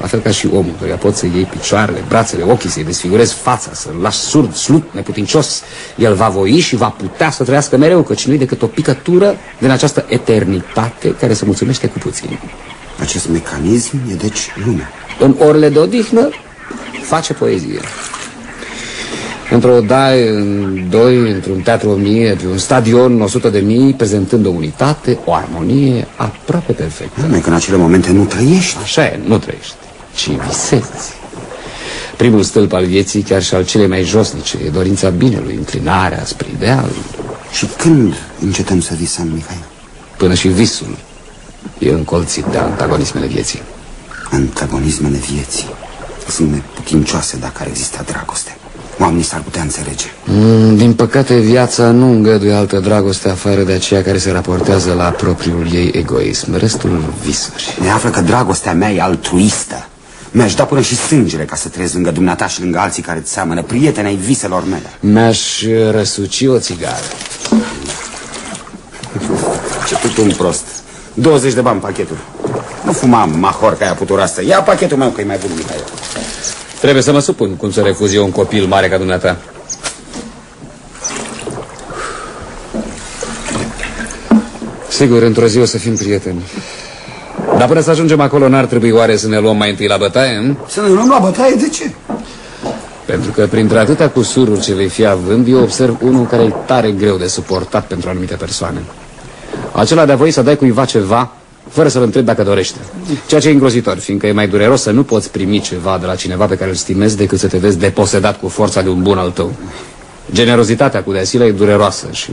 S11: La fel ca și omul, căruia poți să iei picioarele, brațele, ochii, să-i desfigurezi fața, să-l lași surd, slut, neputincios. El va voi și va putea să trăiască mereu, căci nu-i decât o picătură din această eternitate care se mulțumește cu puțin.
S2: Acest mecanism e deci lumea.
S11: În orele de odihnă face poezie. Într-o daie, în doi, într-un teatru o mie, pe un stadion 100 de mii, prezentând o unitate, o armonie aproape perfectă.
S2: Numai că în acele momente nu trăiești.
S11: Așa e, nu trăiești, ci visezi. Primul stâlp al vieții, chiar și al celei mai josnice, e dorința binelui, înclinarea spre ideal.
S2: Și când încetăm să visăm, Mihai?
S11: Până și visul e încolțit de antagonismele vieții.
S2: Antagonismele vieții sunt neputincioase dacă ar exista dragoste. Oamenii s-ar putea înțelege.
S11: Mm, din păcate, viața nu îngăduie altă dragoste afară de aceea care se raportează la propriul ei egoism. Restul visuri.
S2: Ne află că dragostea mea e altruistă. Mi-aș da până și sângele ca să trăiesc lângă dumneata și lângă alții care îți seamănă, prieteni ai viselor mele.
S11: Mi-aș răsuci o țigară.
S2: Ce tutun prost. 20 de bani pachetul. Nu fuma mahor ca aia puturoasă. Ia pachetul meu că e mai bun, Mihai.
S11: Trebuie să mă supun cum să refuz eu un copil mare ca dumneata. Sigur, într-o zi o să fim prieteni. Dar până să ajungem acolo, n-ar trebui oare să ne luăm mai întâi la bătaie?
S2: Să ne luăm la bătaie? De ce?
S11: Pentru că printre atâtea cusururi ce vei fi având, eu observ unul care e tare greu de suportat pentru anumite persoane. Acela de-a voi să dai cuiva ceva fără să-l întrebi dacă dorește. Ceea ce e îngrozitor, fiindcă e mai dureros să nu poți primi ceva de la cineva pe care îl stimezi decât să te vezi deposedat cu forța de un bun al tău. Generozitatea cu deasilă e dureroasă și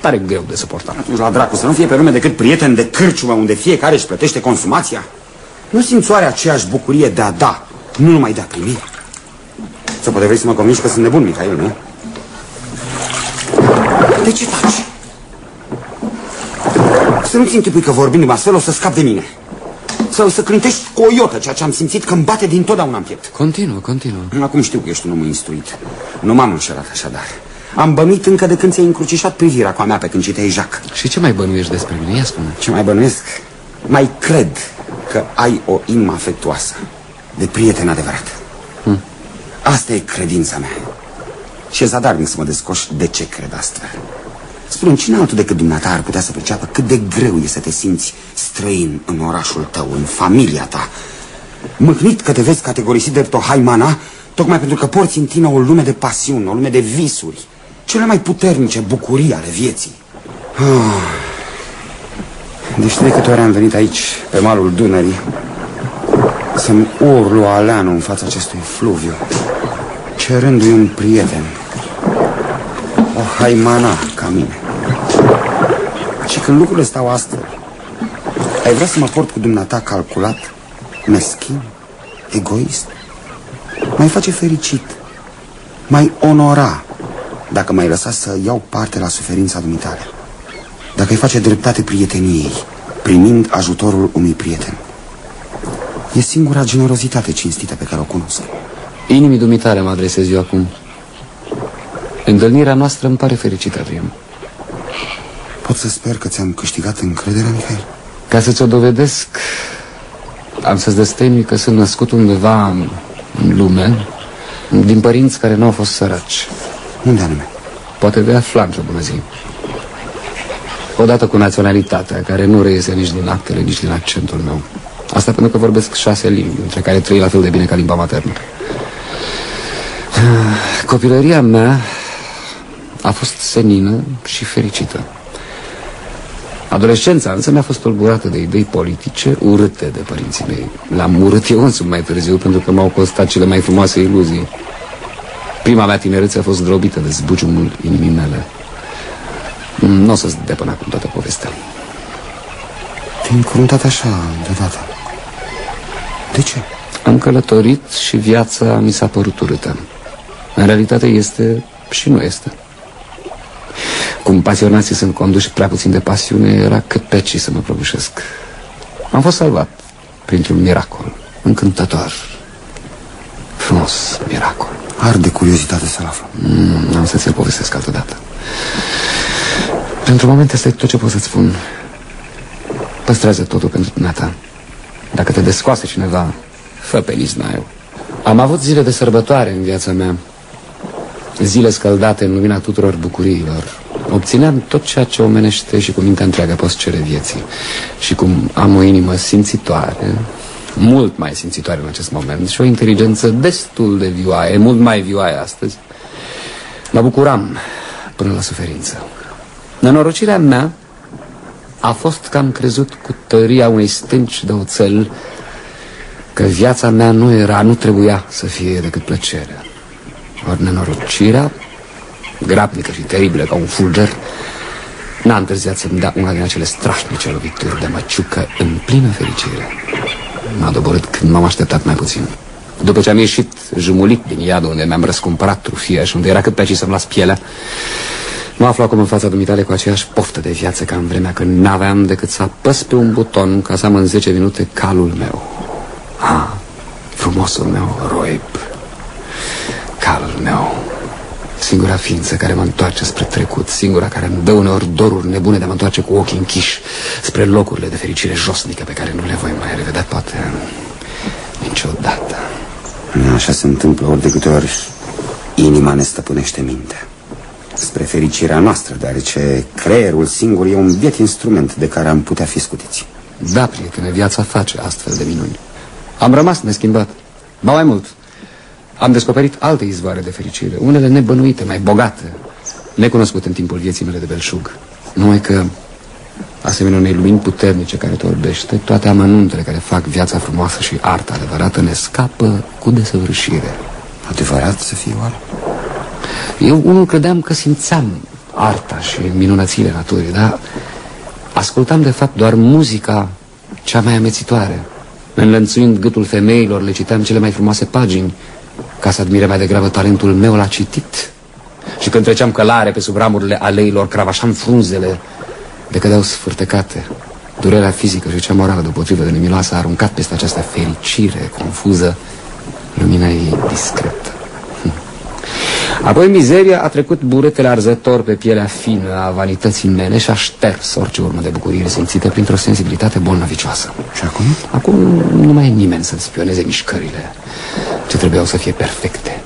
S11: tare greu de suportat.
S2: Atunci la dracu, să nu fie pe lume decât prieten de cârciumă unde fiecare își plătește consumația? Nu simți oare aceeași bucurie de a da, nu numai de a primi? Sau poate vrei să mă convingi că sunt nebun, Mihail, nu? De ce taci? Să nu-ți închipui că vorbindu-mă astfel o să scap de mine. Sau să clintești cu o iotă, ceea ce am simțit că îmi bate din totdeauna în piept.
S11: Continuă, continuă.
S2: Acum știu că ești un om instruit. Nu m-am înșelat așadar. Am bănuit încă de când ți-ai încrucișat privirea cu a mea pe când citeai Jacques.
S11: Și ce mai bănuiești despre mine? Ia spune.
S2: Ce mai bănuiesc? Mai cred că ai o inimă afectuoasă, de prieten adevărat.
S11: Hm.
S2: Asta e credința mea. Și e zadarnic să mă descoș de ce cred astfel. Spune, cine altul decât dumneata ar putea să perceapă cât de greu e să te simți străin în orașul tău, în familia ta? Mâhnit că te vezi categorisit drept o haimana, tocmai pentru că porți în tine o lume de pasiuni, o lume de visuri, cele mai puternice bucurii ale vieții. Ah. Deci de câte ori am venit aici, pe malul Dunării, să-mi urlu aleanul în fața acestui fluviu, cerându-i un prieten, o haimana ca mine. Și când lucrurile stau astfel, ai vrea să mă port cu dumneata calculat, meschin, egoist? Mai face fericit, mai onora dacă m-ai lăsat să iau parte la suferința dumitale. Dacă îi face dreptate prieteniei, primind ajutorul unui prieten. E singura generozitate cinstită pe care o cunosc.
S11: Inimii dumitare mă adresez eu acum. Întâlnirea noastră îmi pare fericită, Adrian.
S2: Pot să sper că ți-am câștigat încrederea, Mihail?
S11: Ca să ți-o dovedesc, am să-ți destăinui că sunt născut undeva în, în lume, din părinți care nu au fost săraci.
S2: Unde anume?
S11: Poate de afla într-o bună zi. Odată cu naționalitatea, care nu reiese nici din actele, nici din accentul meu. Asta pentru că vorbesc șase limbi, între care trei la fel de bine ca limba maternă. Copilăria mea a fost senină și fericită. Adolescența însă mi-a fost tulburată de idei politice urâte de părinții mei. L-am urât eu însumi mai târziu pentru că m-au costat cele mai frumoase iluzii. Prima mea tinerețe a fost zdrobită de zbuciumul inimii mele. Nu o să-ți depăn acum toată povestea.
S2: Te-ai încruntat așa deodată. De ce?
S11: Am călătorit și viața mi s-a părut urâtă. În realitate este și nu este. Cum pasionații sunt conduși prea puțin de pasiune, era cât pe ci să mă prăbușesc. Am fost salvat printr-un miracol încântător. Frumos miracol.
S2: Arde curiozitate să-l aflu.
S11: Mm, am să ți-l povestesc altă dată. Pentru moment este tot ce pot să-ți spun. Păstrează totul pentru dumneata. Dacă te descoase cineva, fă pe Nisnaiu. Am avut zile de sărbătoare în viața mea. Zile scăldate în lumina tuturor bucuriilor. Obțineam tot ceea ce omenește și cu mintea întreagă poți cere vieții. Și cum am o inimă simțitoare, mult mai simțitoare în acest moment și o inteligență destul de vioaie, mult mai vioaie astăzi, mă bucuram până la suferință. Nenorocirea mea a fost că am crezut cu tăria unei stânci de oțel că viața mea nu era, nu trebuia să fie decât plăcere. Ori nenorocirea, grabnică și teribilă ca un fulger, n-a întârziat să-mi dea una din acele strașnice lovituri de măciucă în plină fericire. M-a doborât când m-am așteptat mai puțin. După ce am ieșit jumulit din iadul unde mi-am răscumpărat trufia și unde era cât pe aici să-mi las pielea, Mă aflu acum în fața dumitale cu aceeași poftă de viață ca în vremea când n-aveam decât să apăs pe un buton ca să am în 10 minute calul meu. Ah, frumosul meu, Roib. Calul meu. Singura ființă care mă întoarce spre trecut, singura care îmi dă uneori doruri nebune de a mă întoarce cu ochii închiși spre locurile de fericire josnică pe care nu le voi mai revedea poate niciodată.
S2: Așa se întâmplă ori de câte ori inima ne stăpânește mintea spre fericirea noastră, deoarece creierul singur e un biet instrument de care am putea fi scutiți.
S11: Da, prietene, viața face astfel de minuni. Am rămas neschimbat. Ba mai mult, am descoperit alte izvoare de fericire, unele nebănuite, mai bogate, necunoscute în timpul vieții mele de belșug. Numai că, asemenea unei lumini puternice care te orbește, toate amănuntele care fac viața frumoasă și arta adevărată ne scapă cu desăvârșire.
S2: Adevărat să fie oare?
S11: Eu unul credeam că simțeam arta și minunățile naturii, dar ascultam de fapt doar muzica cea mai amețitoare. Înlănțuind gâtul femeilor, le citeam cele mai frumoase pagini, ca să admire mai degrabă talentul meu la citit. Și când treceam călare pe sub ramurile aleilor, cravașam frunzele, de cădeau sfârtecate. Durerea fizică și cea morală deopotrivă de nemiloasă a aruncat peste această fericire confuză lumina ei discretă. Hm. Apoi mizeria a trecut buretele arzător pe pielea fină a vanității mele și a șters orice urmă de bucurie simțită printr-o sensibilitate bolnăvicioasă.
S2: Și acum?
S11: Acum nu mai e nimeni să-mi spioneze mișcările, ce trebuiau să fie perfecte.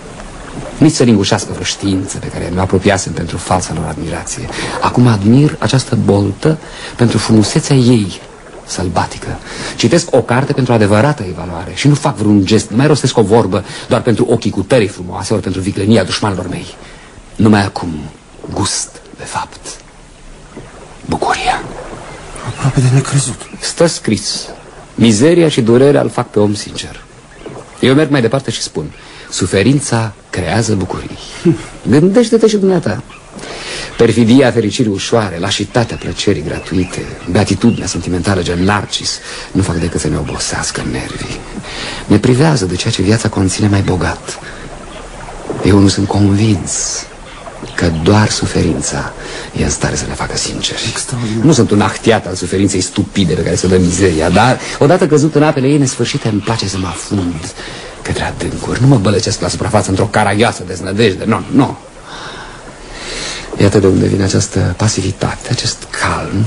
S11: Nici să lingușească vreo știință pe care mi-o apropiasem pentru falsa lor admirație. Acum admir această boltă pentru frumusețea ei sălbatică. Citesc o carte pentru adevărată evaluare și nu fac vreun gest, nu mai rostesc o vorbă doar pentru ochii cu tării frumoase ori pentru viclenia dușmanilor mei. Numai acum gust, de fapt, bucuria.
S2: Aproape de necrezut.
S11: Stă scris. Mizeria și durerea îl fac pe om sincer. Eu merg mai departe și spun Suferința creează bucurii Gândește-te și dumneata Perfidia fericirii ușoare, lașitatea plăcerii gratuite Beatitudinea sentimentală gen Narcis Nu fac decât să ne obosească nervii. Ne privează de ceea ce viața conține mai bogat. Eu nu sunt convins că doar suferința e în stare să ne facă sinceri. Nu sunt un ahtiat al suferinței stupide pe care să dă mizeria Dar odată căzut în apele ei nesfârșite îmi place să mă afund către adâncuri. Nu mă bălăcesc la suprafață într-o caragioasă deznădejde Nu, nu Iată de unde vine această pasivitate, acest calm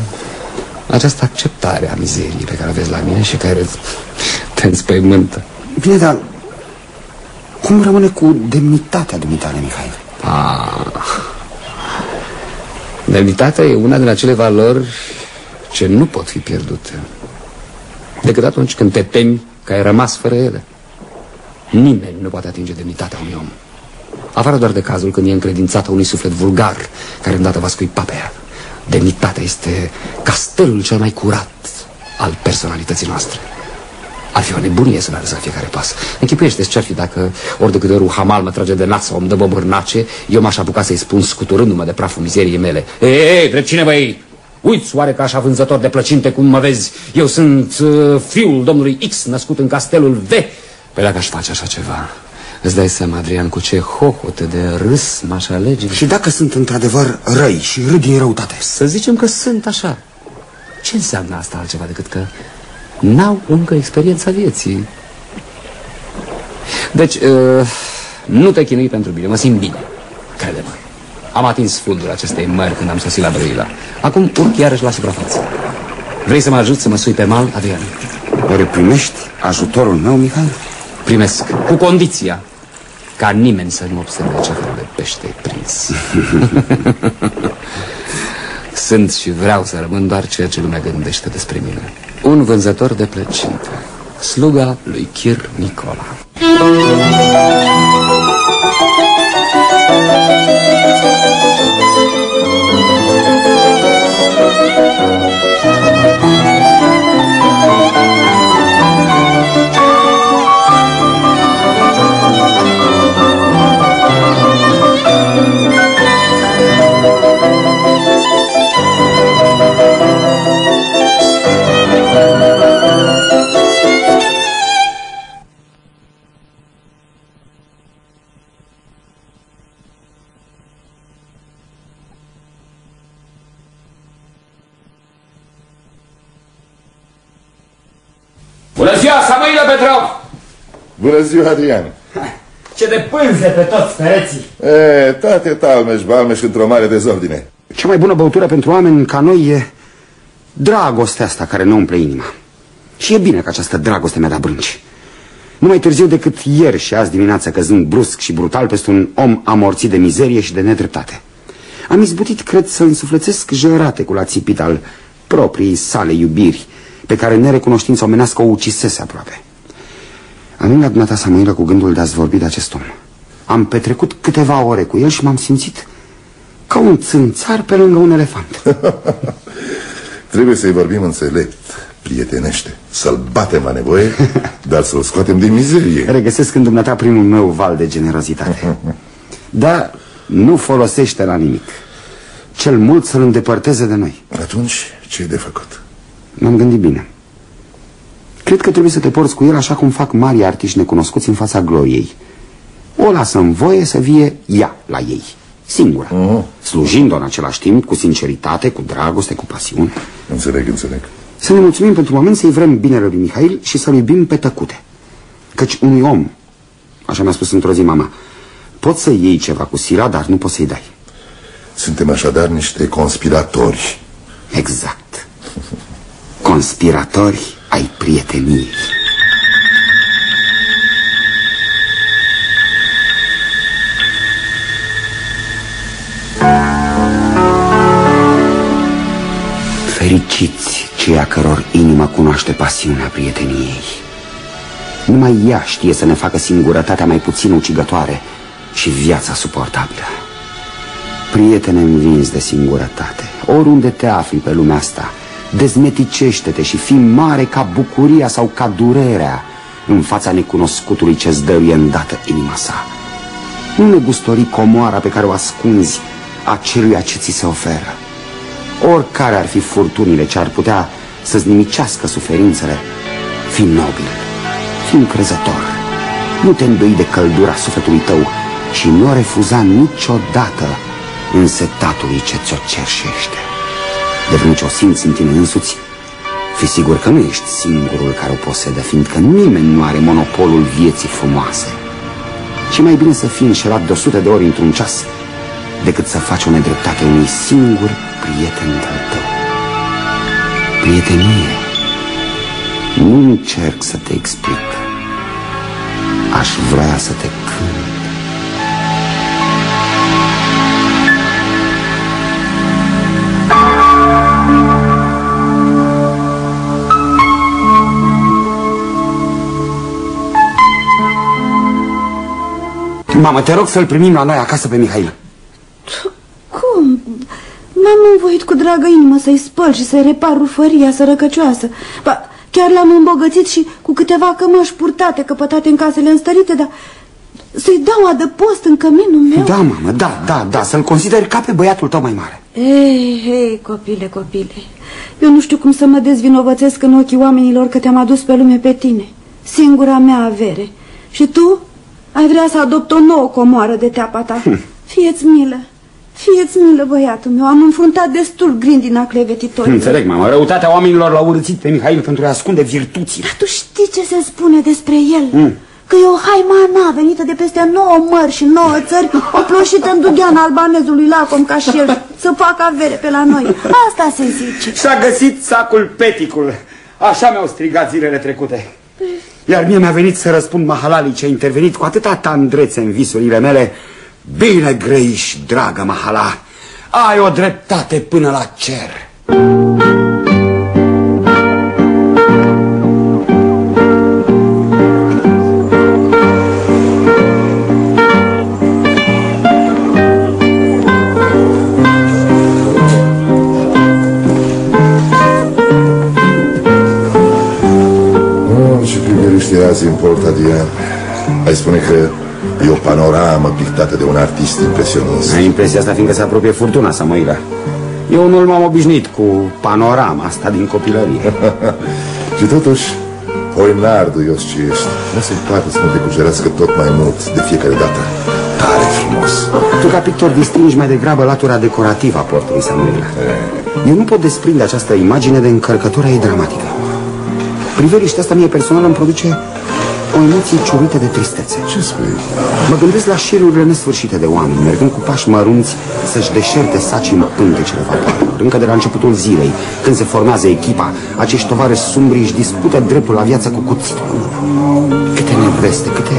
S11: Această acceptare a mizerii pe care o vezi la mine și care te înspăimântă
S2: Bine, dar cum rămâne cu demnitatea dumitale, Mihail?
S11: Ah. Demnitatea e una din acele valori ce nu pot fi pierdute Decât atunci când te temi că ai rămas fără ele Nimeni nu poate atinge demnitatea unui om Afară doar de cazul când e încredințată unui suflet vulgar Care îndată va scuipa pe ea Demnitatea este castelul cel mai curat Al personalității noastre. Ar fi o nebunie să ne fiecare pas. Închipuiește ce-ar fi dacă ori de câte ori un hamal mă trage de nas sau îmi dă băbârnace Eu m-aș apuca să-i spun scuturându-mă de praful mizeriei mele. Ei, ei, drept cine băi? Uiți oare că așa vânzător de plăcinte cum mă vezi? Eu sunt uh, fiul domnului X născut în castelul V. Păi dacă aș face așa ceva Îți dai seama, Adrian, cu ce hohote de râs m-aș alege?
S2: Și dacă sunt într-adevăr răi și râd din răutate?
S11: Să zicem că sunt așa. Ce înseamnă asta altceva decât că N-au încă experiența vieții? Deci, uh, nu te chinui pentru bine, mă simt bine. Crede-mă. Am atins fundul acestei mări când am sosit la Brăila. Acum urc iarăși la suprafață. Vrei să mă ajut să mă sui pe mal, Adrian?
S2: Oare primești ajutorul meu, Mihail?
S11: Primesc, cu condiția ca nimeni să nu observe ce fel de pește e prins. Sunt și vreau să rămân doar ceea ce lumea gândește despre mine. Un vânzător de plăcinte Sluga lui Chir Nicola.
S6: Bună
S13: Bună ziua, Adrian!
S4: Ce de pânze pe toți pereții!
S13: E, toate talmeș, balmeș într-o mare dezordine.
S2: Cea mai bună băutură pentru oameni ca noi e dragostea asta care ne umple inima. Și e bine că această dragoste mi-a dat brânci. Nu mai târziu decât ieri și azi dimineața căzând brusc și brutal peste un om amorțit de mizerie și de nedreptate. Am izbutit, cred, să însuflețesc jărate cu la țipit al propriei sale iubiri, pe care nerecunoștința omenească o ucisese aproape. Am venit la dumneata Samuilă cu gândul de a-ți vorbi de acest om. Am petrecut câteva ore cu el și m-am simțit ca un țânțar pe lângă un elefant.
S13: Trebuie să-i vorbim înțelept, prietenește, să-l batem la nevoie, dar să-l scoatem din mizerie.
S2: Regăsesc în dumneata primul meu val de generozitate. Dar nu folosește la nimic. Cel mult să-l îndepărteze de noi.
S13: Atunci, ce de făcut?
S2: M-am gândit bine. Cred că trebuie să te porți cu el așa cum fac mari artiști necunoscuți în fața gloriei. O lasă în voie să vie ea la ei. Singură. Slujind-o în același timp, cu sinceritate, cu dragoste, cu pasiune.
S13: Înțeleg, înțeleg.
S2: Să ne mulțumim pentru moment, să-i vrem binele lui Mihail și să-l iubim pe tăcute. Căci unui om, așa mi-a spus într-o zi mama, poți să iei ceva cu sila, dar nu poți să-i dai.
S13: Suntem așadar niște conspiratori.
S2: Exact. Conspiratori ai prieteniei. Fericiți cei a căror inimă cunoaște pasiunea prieteniei. Numai ea știe să ne facă singurătatea mai puțin ucigătoare și viața suportabilă. Prietene învins de singurătate, oriunde te afli pe lumea asta, dezmeticește-te și fii mare ca bucuria sau ca durerea în fața necunoscutului ce-ți dăruie îndată inima sa. Nu negustori comoara pe care o ascunzi aceluia ce ți se oferă. Oricare ar fi furtunile ce ar putea să-ți nimicească suferințele, fii nobil, fii încrezător. Nu te îndoi de căldura sufletului tău și nu o refuza niciodată însetatului ce ți-o cerșește. De vreme ce o simți în tine însuți, fi sigur că nu ești singurul care o posedă, fiindcă nimeni nu are monopolul vieții frumoase. Și mai bine să fii înșelat de o sută de ori într-un ceas, decât să faci o nedreptate unui singur prieten de-al tău. Prietenie. Nu încerc să te explic. Aș vrea să te cânt. Mamă, te rog să-l primim la noi acasă pe Mihail.
S5: Cum? M-am învoit cu dragă inimă să-i spăl și să-i repar rufăria sărăcăcioasă. Ba, chiar l-am îmbogățit și cu câteva cămăși purtate, căpătate în casele înstărite, dar să-i dau adăpost în căminul meu?
S2: Da, mamă, da, da, da, să-l consideri ca pe băiatul tău mai mare.
S5: Ei, ei, copile, copile, eu nu știu cum să mă dezvinovățesc în ochii oamenilor că te-am adus pe lume pe tine, singura mea avere. Și tu ai vrea să adopt o nouă comoară de teapa ta. Hm. Fieți milă, fieți milă, băiatul meu, am înfruntat destul grindina clevetitorilor.
S2: Înțeleg, mamă, răutatea oamenilor l-au urățit pe Mihail pentru a ascunde virtuțile.
S5: Dar tu știi ce se spune despre el? Mm. Că e o haimana venită de peste nouă mări și nouă țări, oploșită în dugheana albanezului lacom ca și el, să facă avere pe la noi. Asta se zice.
S2: Și-a găsit sacul peticul. Așa mi-au strigat zilele trecute. Iar mie mi-a venit să răspund mahalalii ce a intervenit cu atâta tandrețe în visurile mele. Bine grăiș, dragă mahala, ai o dreptate până la cer.
S13: ești azi în Port Adian. Ai spune că e o panoramă pictată de un artist impresionist.
S2: Ai impresia asta fiindcă se apropie furtuna, Samoila. Eu nu m-am obișnuit cu panorama asta din copilărie.
S13: Și totuși, oinarduios ce ești, nu se poate să nu te cucerească tot mai mult de fiecare dată. Tare frumos.
S2: Tu, ca pictor, distingi mai degrabă latura decorativă a portului Samuel. Eu nu pot desprinde această imagine de încărcătura ei dramatică. Priveliștea asta mie personal îmi produce o emoție ciurită de tristețe.
S13: Ce spui?
S2: Mă gândesc la șirurile nesfârșite de oameni, mergând cu pași mărunți să-și deșerte saci în pântecele vapoarelor. Încă de la începutul zilei, când se formează echipa, acești tovare sumbri își dispută dreptul la viață cu cuțitul în mână. Câte neveste, câte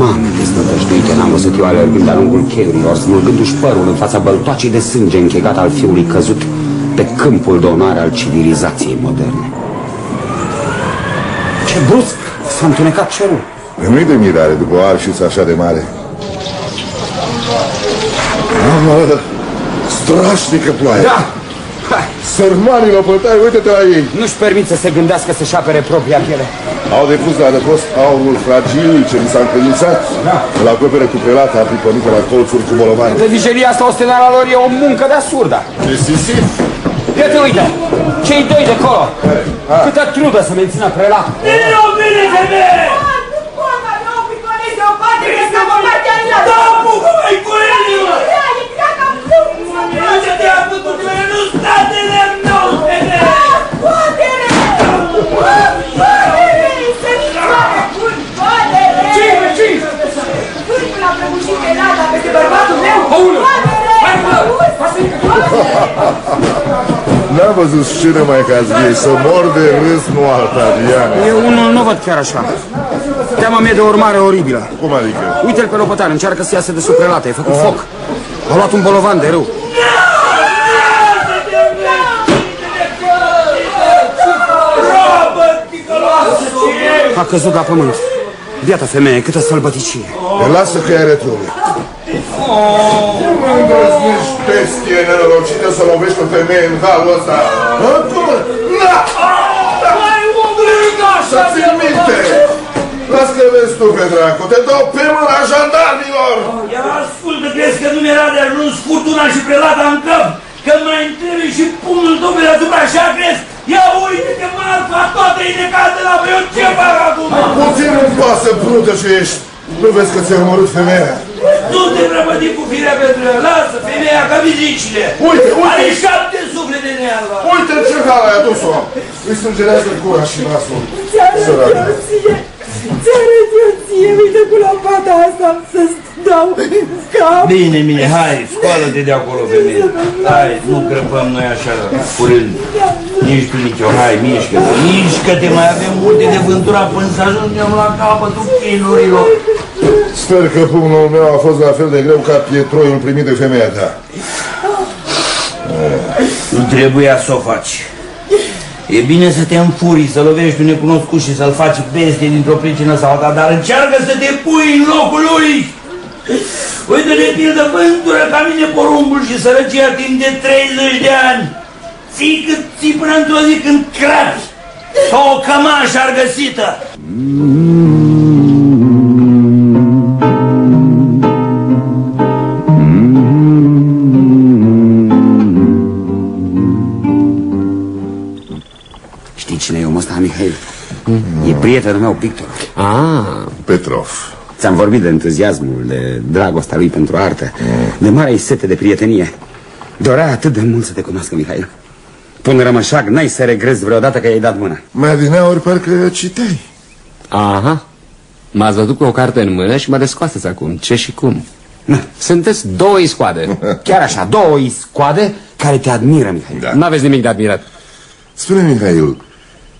S2: mame desnădăjduite n-am văzut eu alergând de-a lungul cheiurilor, smulgându-și părul în fața băltoacii de sânge închegat al fiului căzut pe câmpul de onoare al civilizației moderne. Ce brusc s-a întunecat cerul.
S13: Nu-i de mirare după o arșiță așa de mare. Mamă, strașnică ploaie.
S2: Da!
S13: Sărmanii lopătai, uite-te la ei.
S2: Nu-și permit să se gândească să-și apere propria piele.
S13: Au depus la adăpost aurul fragil ce mi s-a încredințat.
S2: Da.
S13: La acopere cu prelata pripănită la colțuri cu bolovani.
S2: De vijelia asta ostenara lor e o muncă de asurda.
S13: De sisif.
S2: Ia te uite! Cei doi de acolo! Câtă trudă să mențină prelatul!
S6: E o bine, femeie!
S5: Nu pot, dar nu o picoleze o parte, că s-a vorbat de la...
S6: Da, bucă, mai cu inimă!
S5: Da, e clar că am Nu
S6: te-a putut, nu statele noastre!
S5: Potere! Potere! Să
S6: mișoare
S5: bun, potere! Ce, ce? Vârful a prăbușit pe lada peste
S6: bărbatul meu! Aulă! Hai, mă! Pasă-i!
S13: N-am văzut scenă mai cazgie, să mor de râs, nu alta, Diane.
S2: Eu unul nu văd chiar așa. Teama mea de o urmare oribilă.
S13: Cum adică?
S2: Uite-l pe lopotan, încearcă să iasă de sub prelată, e făcut foc. A luat un bolovan de râu. A căzut la pământ. Biată femeie, câtă sălbăticie.
S13: Te lasă că e retrule. Nu îndrăznești bestie nenorocită să lovești o femeie în halul ăsta. Hă? Cum? Na! Să ții minte! Las că vezi tu, pe dracu, te dau pe mâna jandarmilor!
S6: Ia ascultă, crezi că nu mi-era de ajuns furtuna și prelata în cap? Că mai întrebi și pumnul tău pe deasupra, așa crezi? Ia uite-te, marfa, toate e necate la pe eu, ce fac acum?
S13: Puțin îmi pasă brută ce ești. Nu vezi că ți-a omorât femeia?
S6: Nu te prăpădi cu firea pentru ea, lasă femeia ca vizicile.
S13: Uite, uite!
S6: Are șapte suflete în ea, alba.
S13: Uite ce hal ai adus-o! Îi sângerează gura și nasul. Săracă.
S5: Ți-arăt eu ție, uite cu lopata asta să-ți dau în cap.
S6: Bine, bine, hai, scoală-te de acolo, femeie. Hai, nu crăpăm noi așa curând. Nici tu, nici eu, hai, mișcă-te, mișcă-te, mai avem multe de vântura până să ajungem la capătul chinurilor.
S13: Sper că pumnul meu a fost la fel de greu ca pietroiul primit de femeia ta.
S6: Nu trebuia să o faci. E bine să te înfurii, să lovești un necunoscut și să-l faci bestie dintr-o pricină sau alta, dar încearcă să te pui în locul lui. Uite de pildă vântură ca mine porumbul și sărăcia timp de 30 de ani. Ții cât ții până într-o zi când crapi. Sau o cămașă argăsită.
S2: Știi E prietenul meu, Victor.
S11: Ah,
S13: Petrov.
S2: Ți-am vorbit de entuziasmul, de dragostea lui pentru artă, de marea sete de prietenie. Dorea atât de mult să te cunoască, Mihail. Până rămășag, n-ai să regrezi vreodată că i-ai dat mâna.
S13: Mai adineauri parcă citeai.
S11: aha. M-ați văzut cu o carte în mână și mă descoasteți acum. Ce și cum? Sunteți două iscoade.
S2: Chiar așa, două iscoade care te admiră, Mihail.
S13: Da.
S11: N-aveți nimic de admirat.
S13: Spune, Mihail,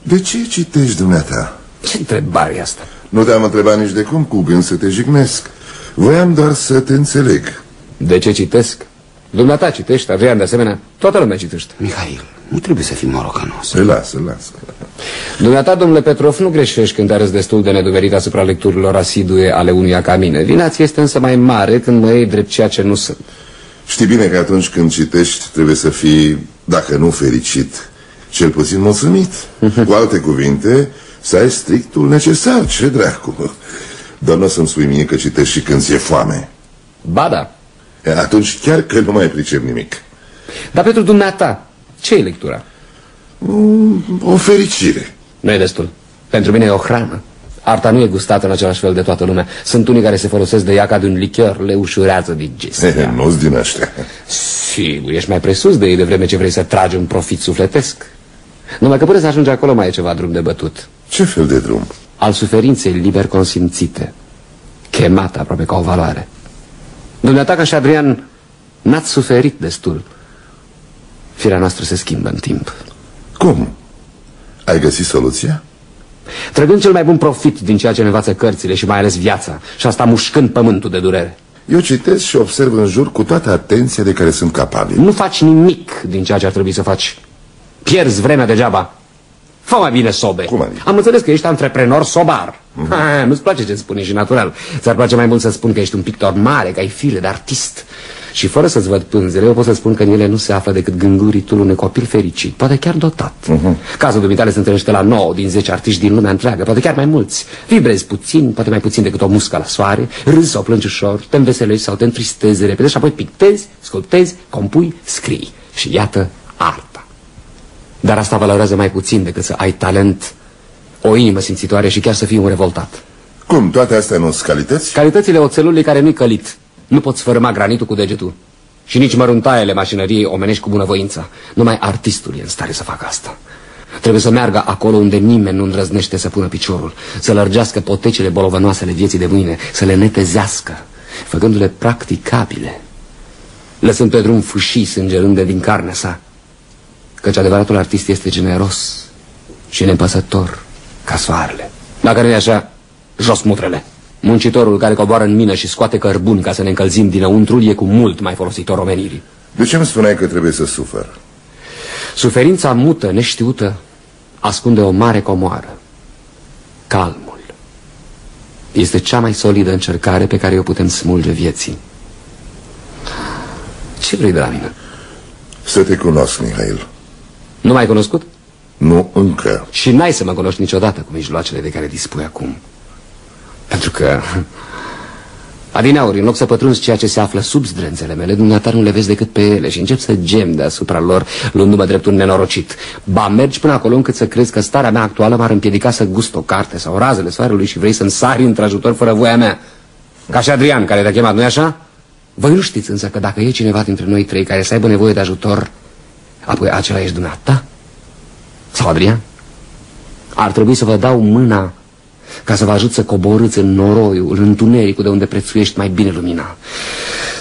S13: de ce citești dumneata?
S11: Ce întrebare e asta?
S13: Nu te-am întrebat nici de cum cu gând să te jignesc. Voiam doar să te înțeleg.
S11: De ce citesc? Dumneata citești, Adrian de asemenea, toată lumea citește.
S2: Mihail, nu trebuie să fii morocanos.
S13: Să lasă, lasă.
S11: Dumneata, domnule Petrov, nu greșești când arăți destul de nedumerit asupra lecturilor asidue ale unuia ca mine. Vina ți este însă mai mare când mă iei drept ceea ce nu sunt.
S13: Știi bine că atunci când citești trebuie să fii, dacă nu fericit, cel puțin mulțumit. Cu alte cuvinte, să ai strictul necesar, ce dracu. Dar nu o să-mi spui mie că citești și când ți-e foame.
S11: Ba da.
S13: E, Atunci chiar că nu mai pricep nimic.
S11: Dar pentru dumneata, ce e lectura?
S13: O fericire.
S11: Nu e destul. Pentru mine e o hrană. Arta nu e gustată în același fel de toată lumea. Sunt unii care se folosesc de ea ca de un lichior, le ușurează digestia.
S13: Nu-ți din ăștia.
S11: Sigur, ești mai presus de ei de vreme ce vrei să tragi un profit sufletesc. Numai că până să ajungi acolo mai e ceva drum de bătut.
S13: Ce fel de drum?
S11: Al suferinței liber consimțite. Chemată aproape ca o valoare. Dumneata ca și Adrian n-ați suferit destul. Firea noastră se schimbă în timp.
S13: Cum? Ai găsit soluția?
S11: Trăgând cel mai bun profit din ceea ce ne învață cărțile și mai ales viața Și asta mușcând pământul de durere
S13: Eu citesc și observ în jur cu toată atenția de care sunt capabil.
S11: Nu faci nimic din ceea ce ar trebui să faci Pierzi vremea degeaba. Fă mai bine sobe.
S13: Cum adică?
S11: Am înțeles că ești antreprenor sobar. Ha, Nu-ți place ce-ți spun, ești natural. Ți-ar place mai mult să spun că ești un pictor mare, că ai fire de artist. Și fără să-ți văd pânzele, eu pot să spun că în ele nu se află decât gânguritul unui copil fericit. Poate chiar dotat. Cazul dumitale se întâlnește la 9 din 10 artiști din lumea întreagă. Poate chiar mai mulți. Vibrezi puțin, poate mai puțin decât o muscă la soare. Râzi sau plângi ușor, te înveselești sau te întristezi repede Și apoi pictezi, sculptezi, compui, scrii. Și iată arta Dar asta valorează mai puțin decât să ai talent O inimă simțitoare și chiar să fii un revoltat.
S13: Cum, toate astea nu sunt calități?
S11: Calitățile oțelului care nu-i călit. Nu poți sfărâma granitul cu degetul. Și nici măruntaiele mașinăriei omenești cu bunăvoința. Numai artistul e în stare să facă asta. Trebuie să meargă acolo unde nimeni nu îndrăznește să pună piciorul. Să lărgească potecile bolovănoase ale vieții de mâine. Să le netezească făcându-le practicabile, lăsând pe drum fâșii sângerânde din carnea sa. Căci adevăratul artist este generos și nepăsător ca soarele. Dacă nu e așa, jos mutrele. Muncitorul care coboară în mină și scoate cărbun ca să ne încălzim dinăuntrul e cu mult mai folositor omenirii.
S13: De ce îmi spuneai că trebuie să sufăr?
S11: Suferința mută, neștiută, ascunde o mare comoară. Calmul este cea mai solidă încercare pe care o putem smulge vieții. Ce vrei de la mine?
S13: Să te cunosc, Mihail.
S11: Nu m-ai cunoscut?
S13: Nu încă.
S11: Și n-ai să mă cunoști niciodată cu mijloacele de care dispui acum. Pentru că... Adineauri, în loc să pătrunzi ceea ce se află sub zdrențele mele, dumneata nu le vezi decât pe ele și încep să gem deasupra lor, luându-mă drept un nenorocit. Ba, mergi până acolo încât să crezi că starea mea actuală m-ar împiedica să gust o carte sau razele soarelui și vrei să-mi sari într-ajutor fără voia mea. Ca și Adrian, care te-a chemat, nu-i așa? Voi nu știți însă că dacă e cineva dintre noi trei care să aibă nevoie de ajutor, apoi acela ești dumneata? Sau Adrian? Ar trebui să vă dau mâna ca să vă ajut să coborâți în noroiul, în întunericul de unde prețuiești mai bine lumina.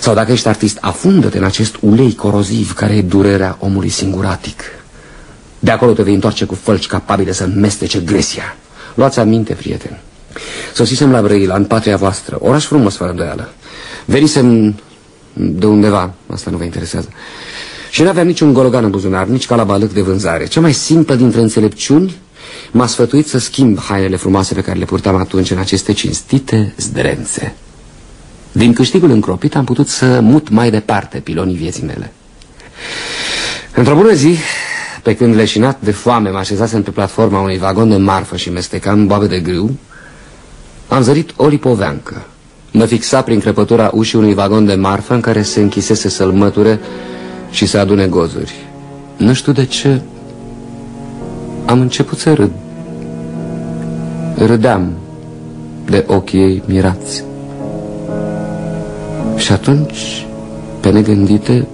S11: Sau dacă ești artist, afundă-te în acest ulei coroziv care e durerea omului singuratic. De acolo te vei întoarce cu fălci capabile să mestece gresia. Luați aminte, prieteni. Sosisem la Brăila, în patria voastră, oraș frumos, fără îndoială. Venisem de undeva, asta nu vă interesează. Și n-aveam niciun gologan în buzunar, nici calabalâc de vânzare. Cea mai simplă dintre înțelepciuni m-a sfătuit să schimb hainele frumoase pe care le purtam atunci în aceste cinstite zdrențe. Din câștigul încropit am putut să mut mai departe pilonii vieții mele. Într-o bună zi, pe când leșinat de foame mă așezasem pe platforma unui vagon de marfă și mestecam boabe de grâu, am zărit o lipoveancă. Mă fixa prin crăpătura ușii unui vagon de marfă în care se închisese să-l măture și să adune gozuri. Nu știu de ce am început să râd. Râdeam de ochii ei mirați. Și atunci, pe negândite,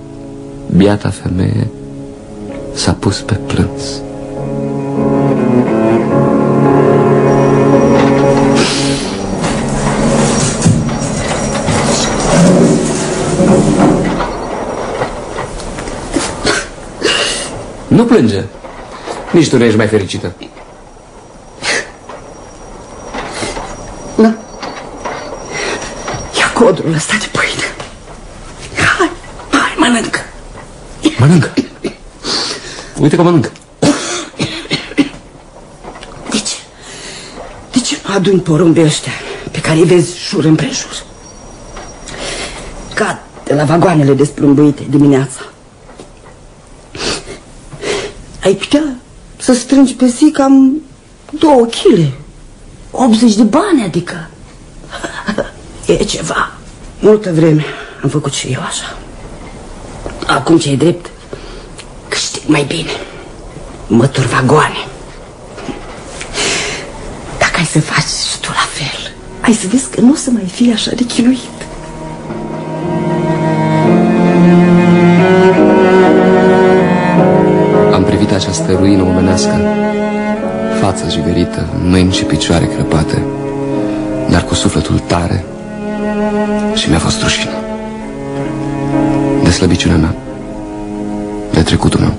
S11: biata femeie s-a pus pe plâns. Nu plânge. Nici tu nu ești mai fericită.
S14: Nu. Ia codrul ăsta de pâine. Hai, hai, mănâncă.
S11: Mănâncă. Uite că mănâncă.
S14: De ce? De ce nu aduni porumbii ăștia pe care îi vezi jur împrejur? Cad de la vagoanele desplumbuite dimineața. Ai putea să strângi pe zi cam două chile. 80 de bani, adică. E ceva. Multă vreme am făcut și eu așa. Acum ce e drept, câștig mai bine. Mătur vagoane. Dacă ai să faci și tu la fel, ai să vezi că nu o să mai fii așa de chinuit.
S11: Față jigărită, mâini și picioare crăpate, dar cu sufletul tare și mi-a fost rușină. De slăbiciunea mea, de trecutul meu.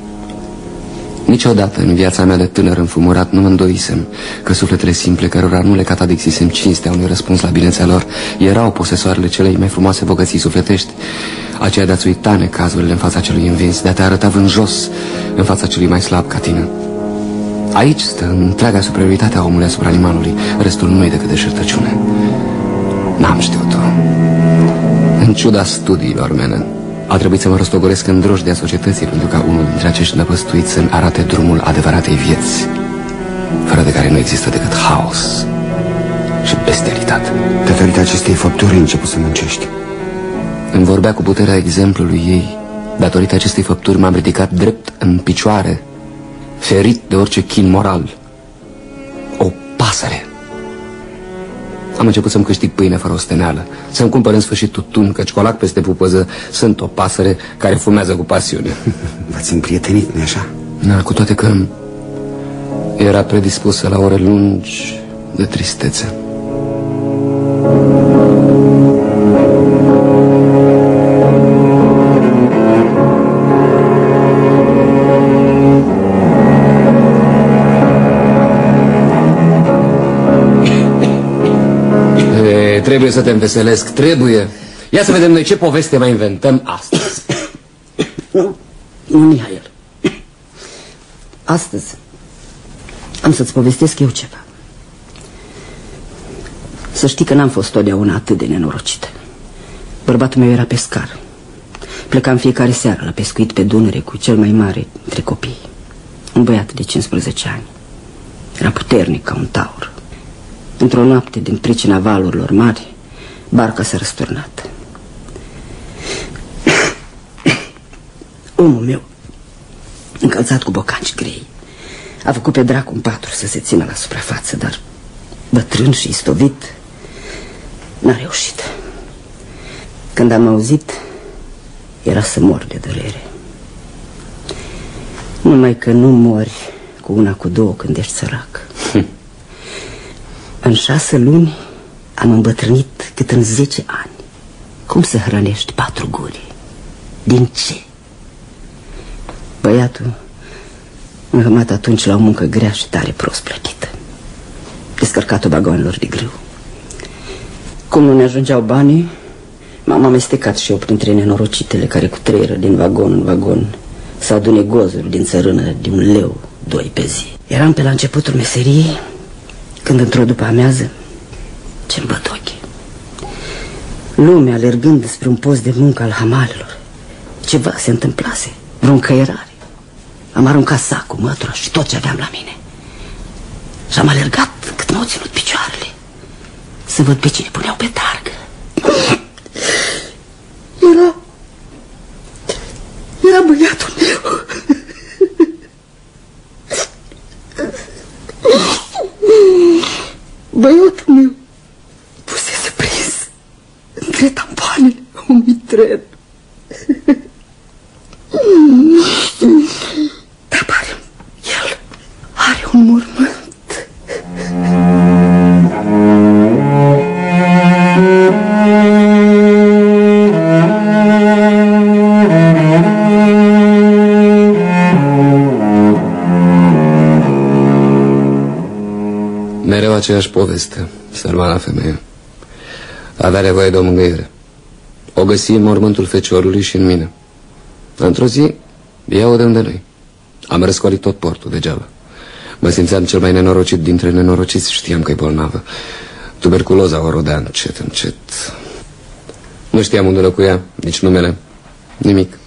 S11: Niciodată în viața mea de tânăr înfumurat nu mă îndoisem că sufletele simple cărora nu le catadixisem cinstea unui răspuns la binețea lor erau posesoarele celei mai frumoase bogății sufletești, aceea de a-ți uita necazurile în fața celui învins, de a te arăta vânjos în fața celui mai slab ca tine. Aici stă întreaga superioritate a omului asupra animalului, restul nu e decât deșertăciune. N-am știut-o. În ciuda studiilor mele, a trebuit să mă rostogoresc în drojdea societății pentru ca unul dintre acești năpăstuiți să-mi arate drumul adevăratei vieți, fără de care nu există decât haos și bestialitate.
S2: Datorită acestei făpturi ai început să muncești.
S11: Îmi vorbea cu puterea exemplului ei. Datorită acestei făpturi m-am ridicat drept în picioare, ferit de orice chin moral. O pasăre. Am început să-mi câștig pâine fără osteneală, să-mi cumpăr în sfârșit tutun, căci colac peste pupăză sunt o pasăre care fumează cu pasiune.
S2: V-ați împrietenit, nu așa?
S11: Da, cu toate că era predispusă la ore lungi de tristețe. Trebuie să te înveselesc, trebuie. Ia să vedem noi ce poveste mai inventăm astăzi.
S14: Nu, nu, Mihail. Astăzi am să-ți povestesc eu ceva. Să știi că n-am fost totdeauna atât de nenorocită. Bărbatul meu era pescar. Plecam fiecare seară la pescuit pe Dunăre cu cel mai mare dintre copii. Un băiat de 15 ani. Era puternic ca un taur. Într-o noapte, din pricina valurilor mari, barca s-a răsturnat. Omul meu, încălțat cu bocanci grei, a făcut pe dracu un patru să se țină la suprafață, dar bătrân și istovit n-a reușit. Când am auzit, era să mor de durere. Numai că nu mori cu una, cu două când ești sărac. în șase luni am îmbătrânit cât în zece ani. Cum să hrănești patru guri? Din ce? Băiatul m-a rămat atunci la o muncă grea și tare prost plătită. Descărcatul vagoanelor de grâu. Cum nu ne ajungeau banii, m-am amestecat și eu printre nenorocitele care cu treieră din vagon în vagon să adune gozuri din țărână de un leu, doi pe zi. Eram pe la începutul meseriei, când într-o după amiază, ce-mi băt ochii. Lumea alergând spre un post de muncă al hamalelor. Ceva se întâmplase, vreun căierare. Am aruncat sacul, mătura și tot ce aveam la mine. Și am alergat cât m-au ținut picioarele. Să văd pe cine puneau pe targă. Era... Era băiatul meu. Băiatul meu pusese prins între tampoanele unui tren. Dar pare, el are un mormânt.
S11: Aceeași poveste, sărmana femeie. Avea nevoie de o mângâiere. O găsi în mormântul feciorului și în mine. Într-o zi, ea o dăm de noi. Am răscolit tot portul degeaba. Mă simțeam cel mai nenorocit dintre nenorociți, știam că e bolnavă. Tuberculoza o rodea încet, încet. Nu știam unde locuia, nici numele, nimic.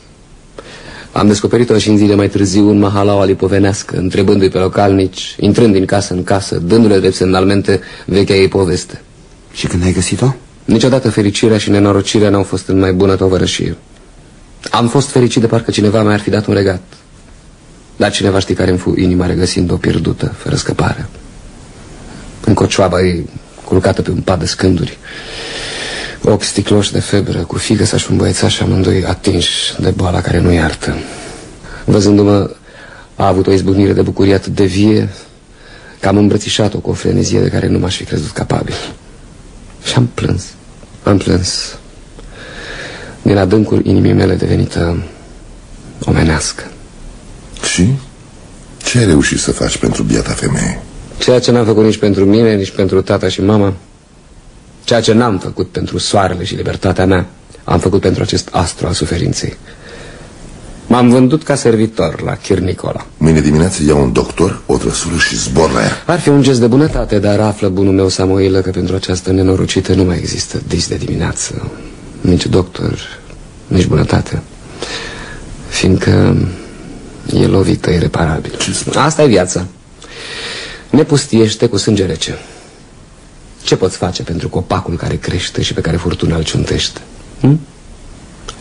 S11: Am descoperit-o și în zile mai târziu în mahalaua lipovenească, întrebându-i pe localnici, intrând din casă în casă, dându-le drept semnalmente vechea ei poveste.
S2: Și când ai găsit-o?
S11: Niciodată fericirea și nenorocirea n-au fost în mai bună tovărășie. Am fost fericit de parcă cineva mi-ar fi dat un regat. Dar cineva știe care îmi fu inima regăsind-o pierdută, fără scăpare. În cocioaba ei, culcată pe un pat de scânduri. Ochi sticloși de febră, cu figă să-și îmbăieța și amândoi atinși de boala care nu iartă. Văzându-mă, a avut o izbucnire de bucurie atât de vie că am îmbrățișat-o cu o frenezie de care nu m-aș fi crezut capabil. Și am plâns, am plâns. Din adâncul inimii mele devenită omenească.
S13: Și? Ce ai reușit să faci pentru biata femeie?
S11: Ceea ce n-am făcut nici pentru mine, nici pentru tata și mama Ceea ce n-am făcut pentru soarele și libertatea mea Am făcut pentru acest astru al suferinței. M-am vândut ca servitor la Chir Nicola.
S13: Mâine dimineață iau un doctor, o trăsură și zbor la ea.
S11: Ar fi un gest de bunătate, dar află bunul meu Samoilă Că pentru această nenorocită nu mai există dis de dimineață. Nici doctor, nici bunătate. Fiindcă e lovită ireparabil. Asta e viața. Ne pustiește cu sânge rece Ce poți face pentru copacul care crește și pe care furtuna îl ciuntește? Hm?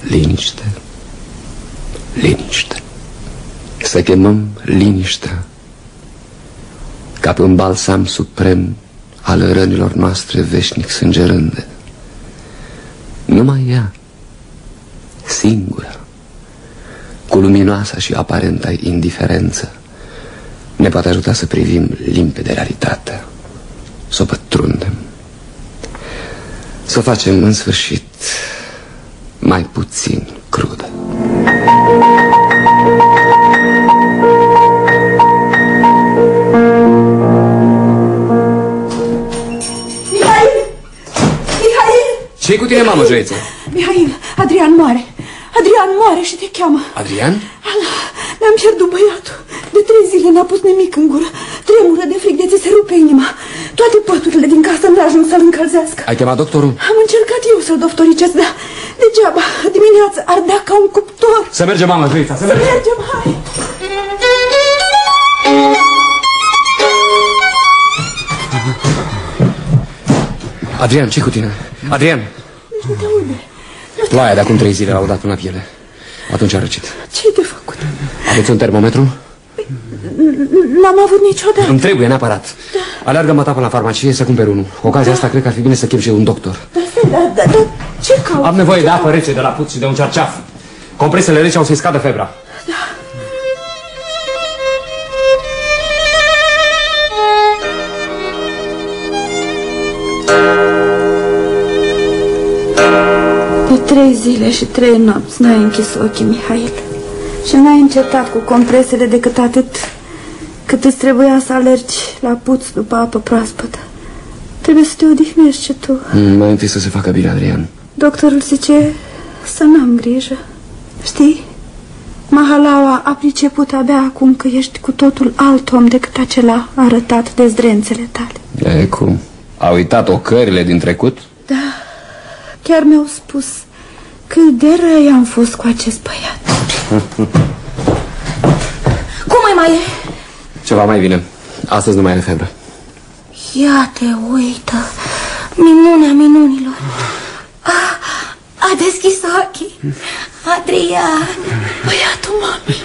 S11: Liniște. Liniște. Să chemăm liniștea. Ca pe un balsam suprem Al rănilor noastre veșnic sângerânde Numai ea Singură Cu luminoasa și aparenta indiferență Ne poate ajuta să privim limpede realitatea Să o pătrundem Să o facem în sfârșit Mai puțin crudă
S5: Mihai!
S11: ce cu tine, mamă, joiță?
S5: Mihail, Adrian moare. Adrian moare și te cheamă.
S11: Adrian?
S5: Allah, mi-am pierdut băiatul. De trei zile n-a pus nimic în gură. Tremură de fric de ți se rupe inima. Toate păturile din casă nu ajung să-l încălzească.
S11: Ai chemat doctorul?
S5: Am încercat eu să-l doctoricesc, dar degeaba. Dimineața ardea ca un cuptor.
S11: Să mergem, mamă, joița, să mergem.
S5: Mergem, hai!
S11: Adrian, ce cu tine? Adrian!
S5: Nu știu de unde.
S11: Ploaia de acum trei zile l-au dat până la piele. Atunci a răcit.
S5: Ce-ai de făcut?
S11: Aveți un termometru?
S5: N-am avut niciodată.
S11: Îmi trebuie neapărat. Aleargă mă până la farmacie să cumperi unul. Cu ocazia asta cred că ar fi bine să chem și un doctor.
S5: Dar, stai, dar, dar, dar ce cauți?
S11: Am nevoie de apă rece de la puț și de un cerceaf. Compresele rece au să-i scadă febra.
S5: De trei zile și trei nopți n-ai închis ochii, Mihail. Și n-ai încetat cu compresele decât atât cât îți trebuia să alergi la puț după apă proaspătă. Trebuie să te odihnești și tu.
S11: Mm, Mai întâi să se facă bine, Adrian.
S5: Doctorul zice să n-am grijă. Știi? Mahalaua a priceput abia acum că ești cu totul alt om decât acela arătat de zdrențele tale.
S11: E cum? A uitat ocările din trecut?
S5: Da, chiar mi-au spus cât de răi am fost cu acest băiat.
S8: Cum mai mai e?
S11: Ceva mai bine. Astăzi nu mai are febră.
S8: Ia te uită, minunea minunilor. A, a deschis ochii. Adrian, băiatul mami.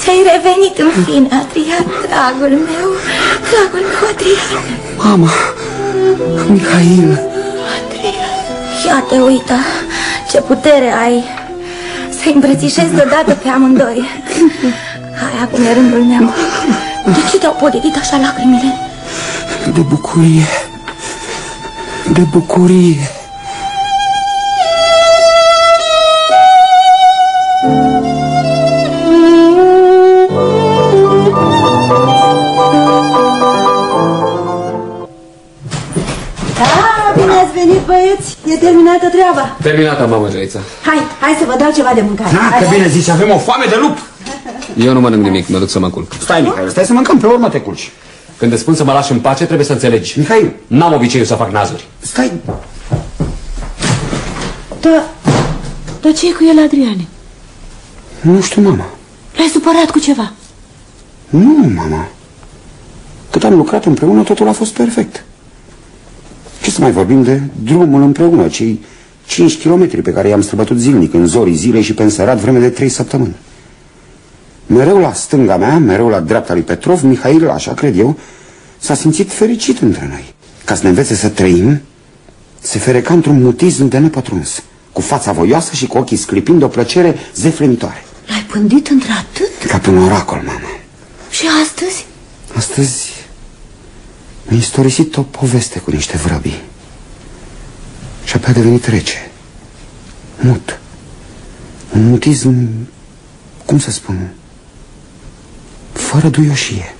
S8: Ți-ai revenit în fine, Adrian, dragul meu, dragul meu, Adrian.
S2: Mama, Mihail,
S8: Adrian, ia te uită, ce putere ai să îmbrățișezi deodată pe amândoi. Hai, acum e rândul meu. De ce te-au podidit așa lacrimile?
S2: de bucurie, de bucurie.
S5: E terminată treaba.
S11: Terminată, mamă, Joița.
S5: Hai, hai să vă dau ceva de mâncare.
S2: Ah,
S5: Hai,
S2: că
S5: hai.
S2: bine zici, avem o foame de lup.
S11: Eu nu mănânc nimic, mă duc să mă culc.
S2: Stai, Mihail, stai să mâncăm, pe urmă te culci.
S11: Când îți spun să mă lași în pace, trebuie să înțelegi.
S2: Mihail,
S11: N-am obiceiul să fac nazuri.
S2: stai,
S5: Da, dar ce cu el, Adriane?
S2: nu știu, mama.
S5: L-ai supărat cu ceva?
S2: Nu, mama. Cât am lucrat împreună, totul a fost perfect. Ce să mai vorbim de drumul împreună, cei 5 kilometri pe care i-am străbătut zilnic, în zorii zilei și pe înserat vreme de 3 săptămâni. Mereu la stânga mea, mereu la dreapta lui Petrov, Mihail, așa cred eu, s-a simțit fericit între noi. Ca să ne învețe să trăim, se fereca într-un mutism de nepătruns, cu fața voioasă și cu ochii sclipind de o plăcere zeflemitoare.
S5: L-ai pândit într-atât?
S2: Ca pe un oracol, mama.
S5: Și astăzi?
S2: Astăzi mi-a istorisit o poveste cu niște vrăbii. Și apoi a devenit rece. Mut. Un mutism, cum să spun, fără duioșie.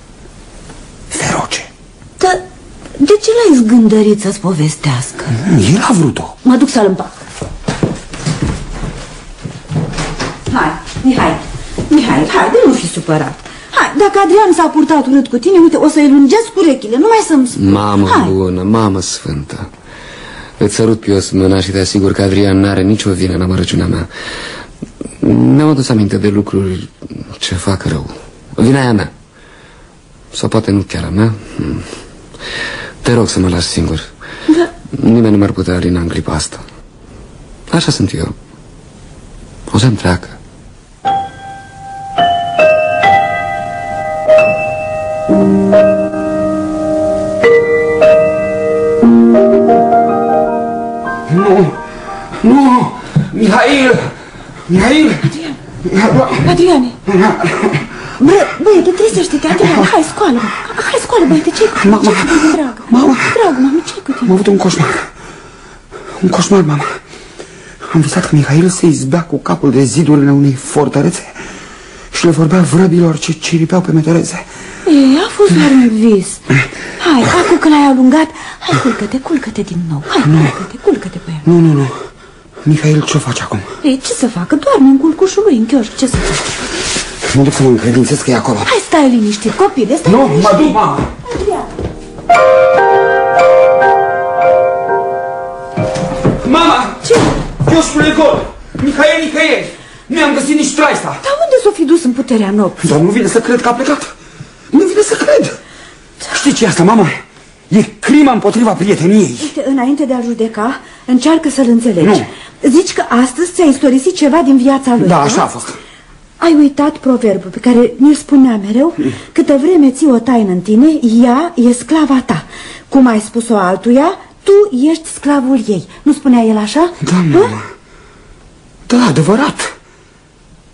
S2: Feroce.
S5: Dar de ce l-ai zgândărit să-ți povestească?
S2: El a vrut-o.
S5: Mă duc să-l împac. Hai, Mihai, Mihai, hai, de nu fi supărat. Hai, dacă Adrian s-a purtat urât cu tine, uite, o să-i lungesc urechile, numai să-mi spui.
S11: Mamă
S5: Hai.
S11: bună, mamă sfântă. Îți sărut pios mâna și te asigur că Adrian n-are nicio vină în amărăciunea mea. Mi-am adus aminte de lucruri ce fac rău. Vina e a mea. Sau poate nu chiar a mea. Hmm. Te rog să mă lași singur.
S5: Da.
S11: Nimeni nu m-ar putea alina în clipa asta. Așa sunt eu. O să-mi treacă.
S2: Nu, Mihail, Mihail.
S5: Adriane, bă, băiete, trezește-te, Adrian, hai, scoală Hai, scoală, băiete, ce-i cu tine,
S2: Mama.
S5: ce-i cu tine, dragă?
S2: Mama.
S5: Dragă, mami, ce-i cu
S2: Am
S5: tine?
S2: avut un coșmar. Un coșmar, mama. Am visat că Mihail se izbea cu capul de zidurile unei fortărețe și le vorbea vrăbilor ce ciripeau pe metereze.
S5: Ei, a fost doar un vis. Hai, acum că l-ai alungat, hai, culcă-te, culcă-te din nou. Hai, culcă-te, culcă-te pe el.
S2: Nu, nu, nu. Mihail, ce-o faci acum?
S5: Ei, ce să facă? Doarme în culcușul lui, în chioșc, ce să facă?
S2: Mă duc să mă încredințez că e acolo.
S5: Hai, stai liniștit, copile, stai
S2: Nu,
S5: liniștit.
S2: mă duc, mama.
S15: Mama! Ce? Chioșcul e gol! Mihail, Mihail! Nu am găsit nici traista!
S5: Dar unde s-o fi dus în puterea nopții?
S2: Dar nu vine să cred că a plecat. Nu vine să cred. Știi ce e asta, mama? E crima împotriva prieteniei.
S5: Uite, înainte de a judeca, încearcă să-l înțelegi.
S2: Nu.
S5: Zici că astăzi ți-a istorisit ceva din viața lui,
S2: Da, așa a fost.
S5: Ai uitat proverbul pe care mi-l spunea mereu? Câtă vreme ții o taină în tine, ea e sclava ta. Cum ai spus-o altuia, tu ești sclavul ei. Nu spunea el așa?
S2: Da, mama. Da, adevărat.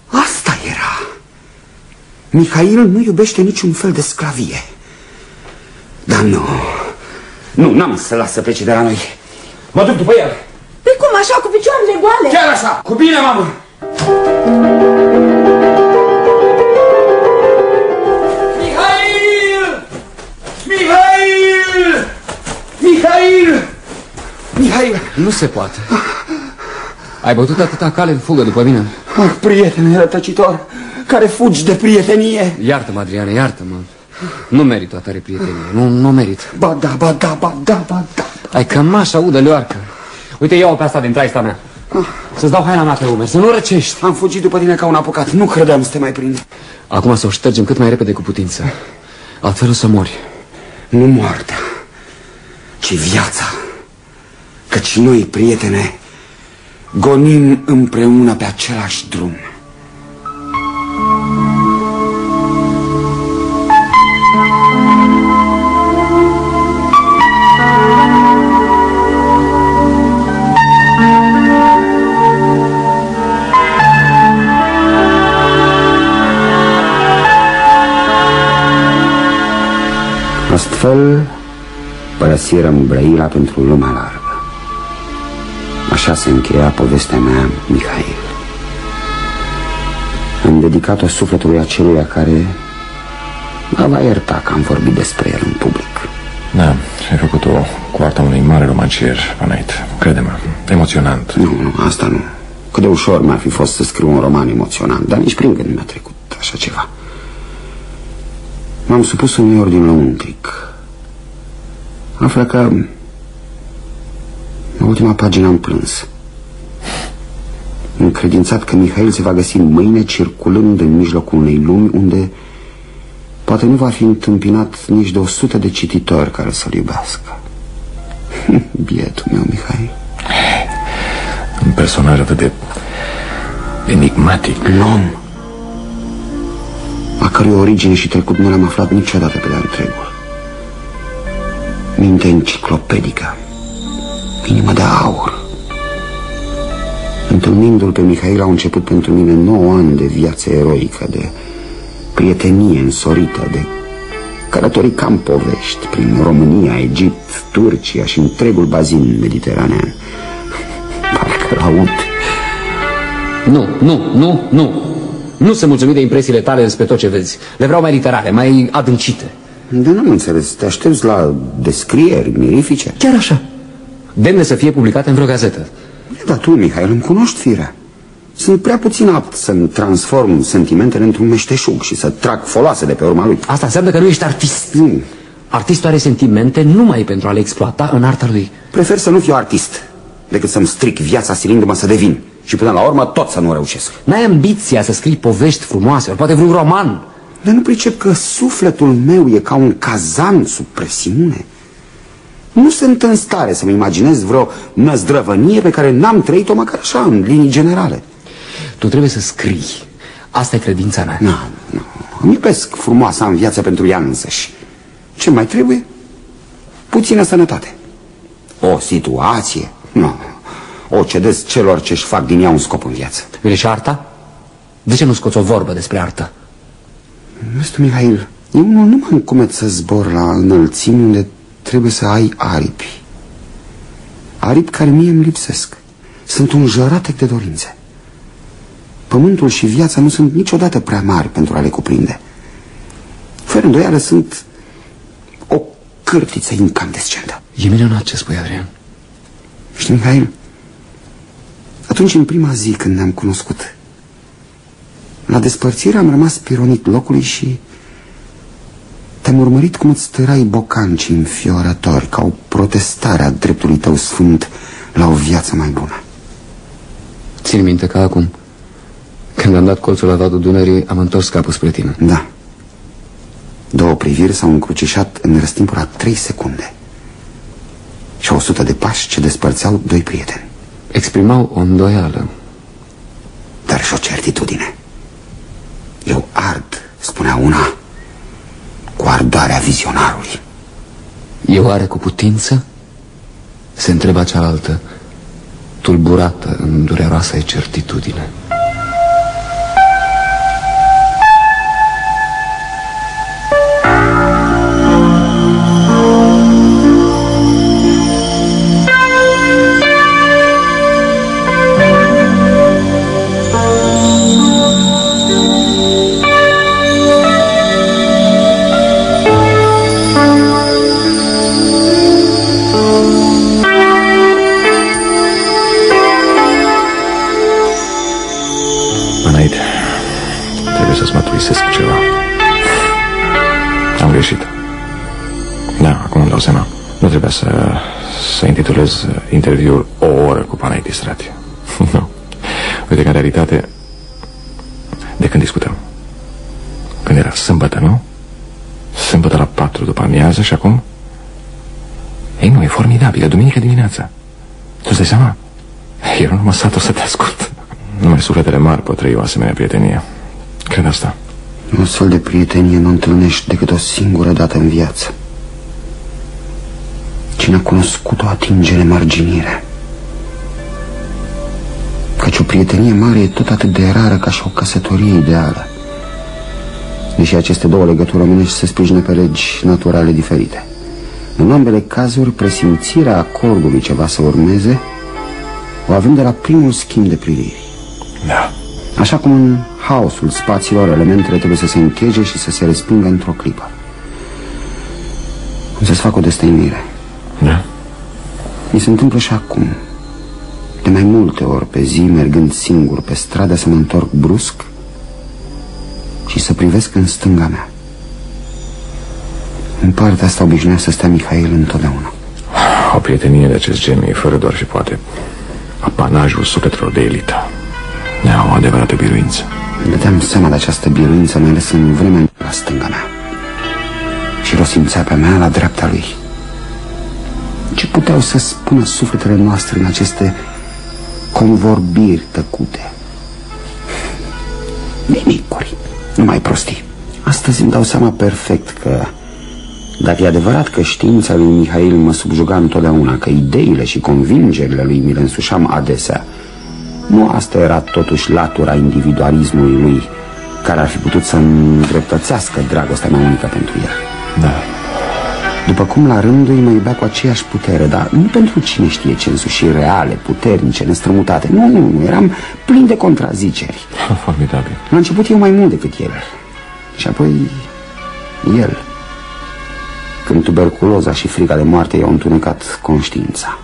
S2: Asta era. Mihail nu iubește niciun fel de sclavie. Dar nu. Nu, n-am să las să plece de la noi. Mă duc după el.
S5: Păi cum așa, cu picioarele goale?
S2: Chiar așa. Cu bine, mamă.
S15: Mihail! Mihail! Mihail!
S2: Mihail!
S11: Nu se poate. Ai bătut atâta cale în fugă după mine.
S2: Ah, prietene rătăcitor, care fugi de prietenie.
S11: Iartă-mă, Adriane, iartă-mă. Nu merit o atare prietenie. Nu, nu merit.
S2: Ba da, ba da, ba da, ba da.
S11: Ai cămașa udă leoarcă. Uite, ia-o pe asta din traista mea. Să-ți dau haina mea pe umeri, să nu răcești.
S2: Am fugit după tine ca un apucat. Nu credeam să te mai prind.
S11: Acum să o ștergem cât mai repede cu putință. Altfel o să mori.
S2: Nu moartea, ci viața. Căci noi, prietene, gonim împreună pe același drum. Astfel, părăsirăm Brăila pentru lumea largă. Așa se încheia povestea mea, Mihail. Am dedicat-o sufletului aceluia care mă va ierta că am vorbit despre el în public.
S3: Da, ai făcut-o cu arta unui mare romancier, Panait. Crede-mă, emoționant.
S2: Nu, nu, asta nu. Cât de ușor mi-ar fi fost să scriu un roman emoționant, dar nici prin gând mi-a trecut așa ceva. M-am supus unui ordin lăuntric. Află că în ultima pagină am plâns. Încredințat că Mihail se va găsi mâine circulând în mijlocul unei lumi unde poate nu va fi întâmpinat nici de o sută de cititori care să-l iubească. Bietul meu, Mihail.
S3: Un personaj atât de enigmatic.
S2: Un om a cărui origine și trecut nu l-am aflat niciodată pe de întregul. Minte enciclopedică, inimă de aur. Întâlnindu-l pe Mihail au început pentru mine 9 ani de viață eroică, de prietenie însorită, de călătorii cam povești prin România, Egipt, Turcia și întregul bazin mediteranean. Parcă aud.
S11: Nu, nu, nu, nu. Nu sunt mulțumit de impresiile tale despre tot ce vezi. Le vreau mai literare, mai adâncite.
S2: Dar n-am înțeles. Te aștepți la descrieri mirifice?
S11: Chiar așa. Demne să fie publicate în vreo gazetă.
S2: Dar tu, Mihail, îmi cunoști firea. Sunt prea puțin apt să-mi transform sentimentele într-un meșteșug și să trag foloase de pe urma lui.
S11: Asta înseamnă că nu ești artist.
S2: Nu.
S11: Artistul are sentimente numai pentru a le exploata în arta lui.
S2: Prefer să nu fiu artist decât să-mi stric viața silindu-mă să devin. Și până la urmă tot să nu reușesc.
S11: N-ai ambiția să scrii povești frumoase, ori poate vreun roman.
S2: Dar nu pricep că sufletul meu e ca un cazan sub presiune. Nu sunt în stare să-mi imaginez vreo năzdrăvănie pe care n-am trăit-o măcar așa, în linii generale.
S11: Tu trebuie să scrii. Asta e credința mea.
S2: Nu, nu. Îmi iubesc frumoasa în viață pentru ea însăși. Ce mai trebuie? Puțină sănătate. O situație? Nu. O cedez celor ce-și fac din ea un scop în viață.
S11: Vine și arta? De ce nu scoți o vorbă despre artă?
S2: Vezi tu, Mihail, eu nu, nu mă încumet să zbor la înălțimi unde trebuie să ai aripi. Aripi care mie îmi lipsesc. Sunt un jăratec de dorințe. Pământul și viața nu sunt niciodată prea mari pentru a le cuprinde. Fără îndoială sunt o cârtiță incandescentă.
S11: E minunat ce spui, Adrian.
S2: Știi, Mihail, atunci în prima zi când ne-am cunoscut, la despărțire am rămas pironit locului și te-am urmărit cum îți tărai bocanci înfiorători ca o protestare a dreptului tău sfânt la o viață mai bună.
S11: Țin minte că acum, când am dat colțul la vadul Dunării, am întors capul spre tine.
S2: Da. Două priviri s-au încrucișat în răstimpul a trei secunde și o sută de pași ce despărțeau doi prieteni.
S11: Exprimau o îndoială.
S2: Dar și o certitudine. Eu ard, spunea una, cu ardarea vizionarului.
S11: Eu are cu putință? Se întreba cealaltă, tulburată în dureroasa certitudine.
S3: Nu trebuia să, să intitulez interviul o oră cu Panaiti Strati. nu. Uite că în realitate, de când discutăm? Când era sâmbătă, nu? Sâmbătă la patru după amiază și acum? Ei, nu, e formidabilă, duminică dimineața. Tu-ți dai seama? Eu nu mă sat o să te ascult. Numai sufletele mari pot trăi o asemenea prietenie. Cred asta.
S2: O astfel de prietenie nu întâlnești decât o singură dată în viață. Cine a cunoscut-o atinge nemarginire. Căci o prietenie mare e tot atât de rară ca și o căsătorie ideală. Deși aceste două legături omenești se sprijină pe legi naturale diferite. În ambele cazuri, presimțirea acordului ce va să urmeze o avem de la primul schimb de priviri.
S3: Da.
S2: Așa cum în haosul spațiilor, elementele trebuie să se închege și să se respingă într-o clipă. Cum să-ți fac o destăinuire.
S3: Da?
S2: Mi se întâmplă și acum. De mai multe ori pe zi, mergând singur pe stradă, să mă întorc brusc și să privesc în stânga mea. În partea asta obișnuia să stea Mihail întotdeauna.
S3: O prietenie de acest gen e fără doar și poate apanajul sufletelor de elită. Ea o adevărată biruință.
S2: Îmi dădeam seama de această biruință, mai ales în vremea la stânga mea. Și o simțea pe mea la dreapta lui. Ce puteau să spună sufletele noastre în aceste convorbiri tăcute? Nimicuri, numai prostii. Astăzi îmi dau seama perfect că dacă e adevărat că știința lui Mihail mă subjuga întotdeauna, că ideile și convingerile lui mi le însușam adesea, nu asta era totuși latura individualismului lui, care ar fi putut să îndreptățească dragostea mea unică pentru el.
S3: Da.
S2: După cum la rândul mă iubea cu aceeași putere, dar nu pentru cine știe ce însușiri reale, puternice, nestrămutate. Nu, nu, nu, eram plin de contraziceri.
S3: Formidabil.
S2: La început eu mai mult decât el. Și apoi el. Când tuberculoza și frica de moarte i-au întunecat conștiința.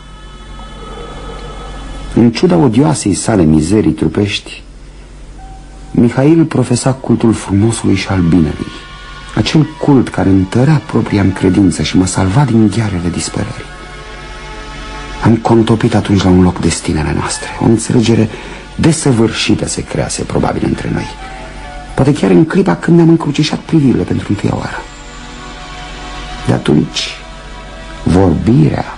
S2: În ciuda odioasei sale mizerii trupești, Mihail profesa cultul frumosului și al binelui. Acel cult care întărea propria în credință și mă salva din ghearele disperării. Am contopit atunci la un loc destinele noastre. O înțelegere desăvârșită se crease probabil între noi. Poate chiar în clipa când ne-am încrucișat privirile pentru întâia oară. De atunci, vorbirea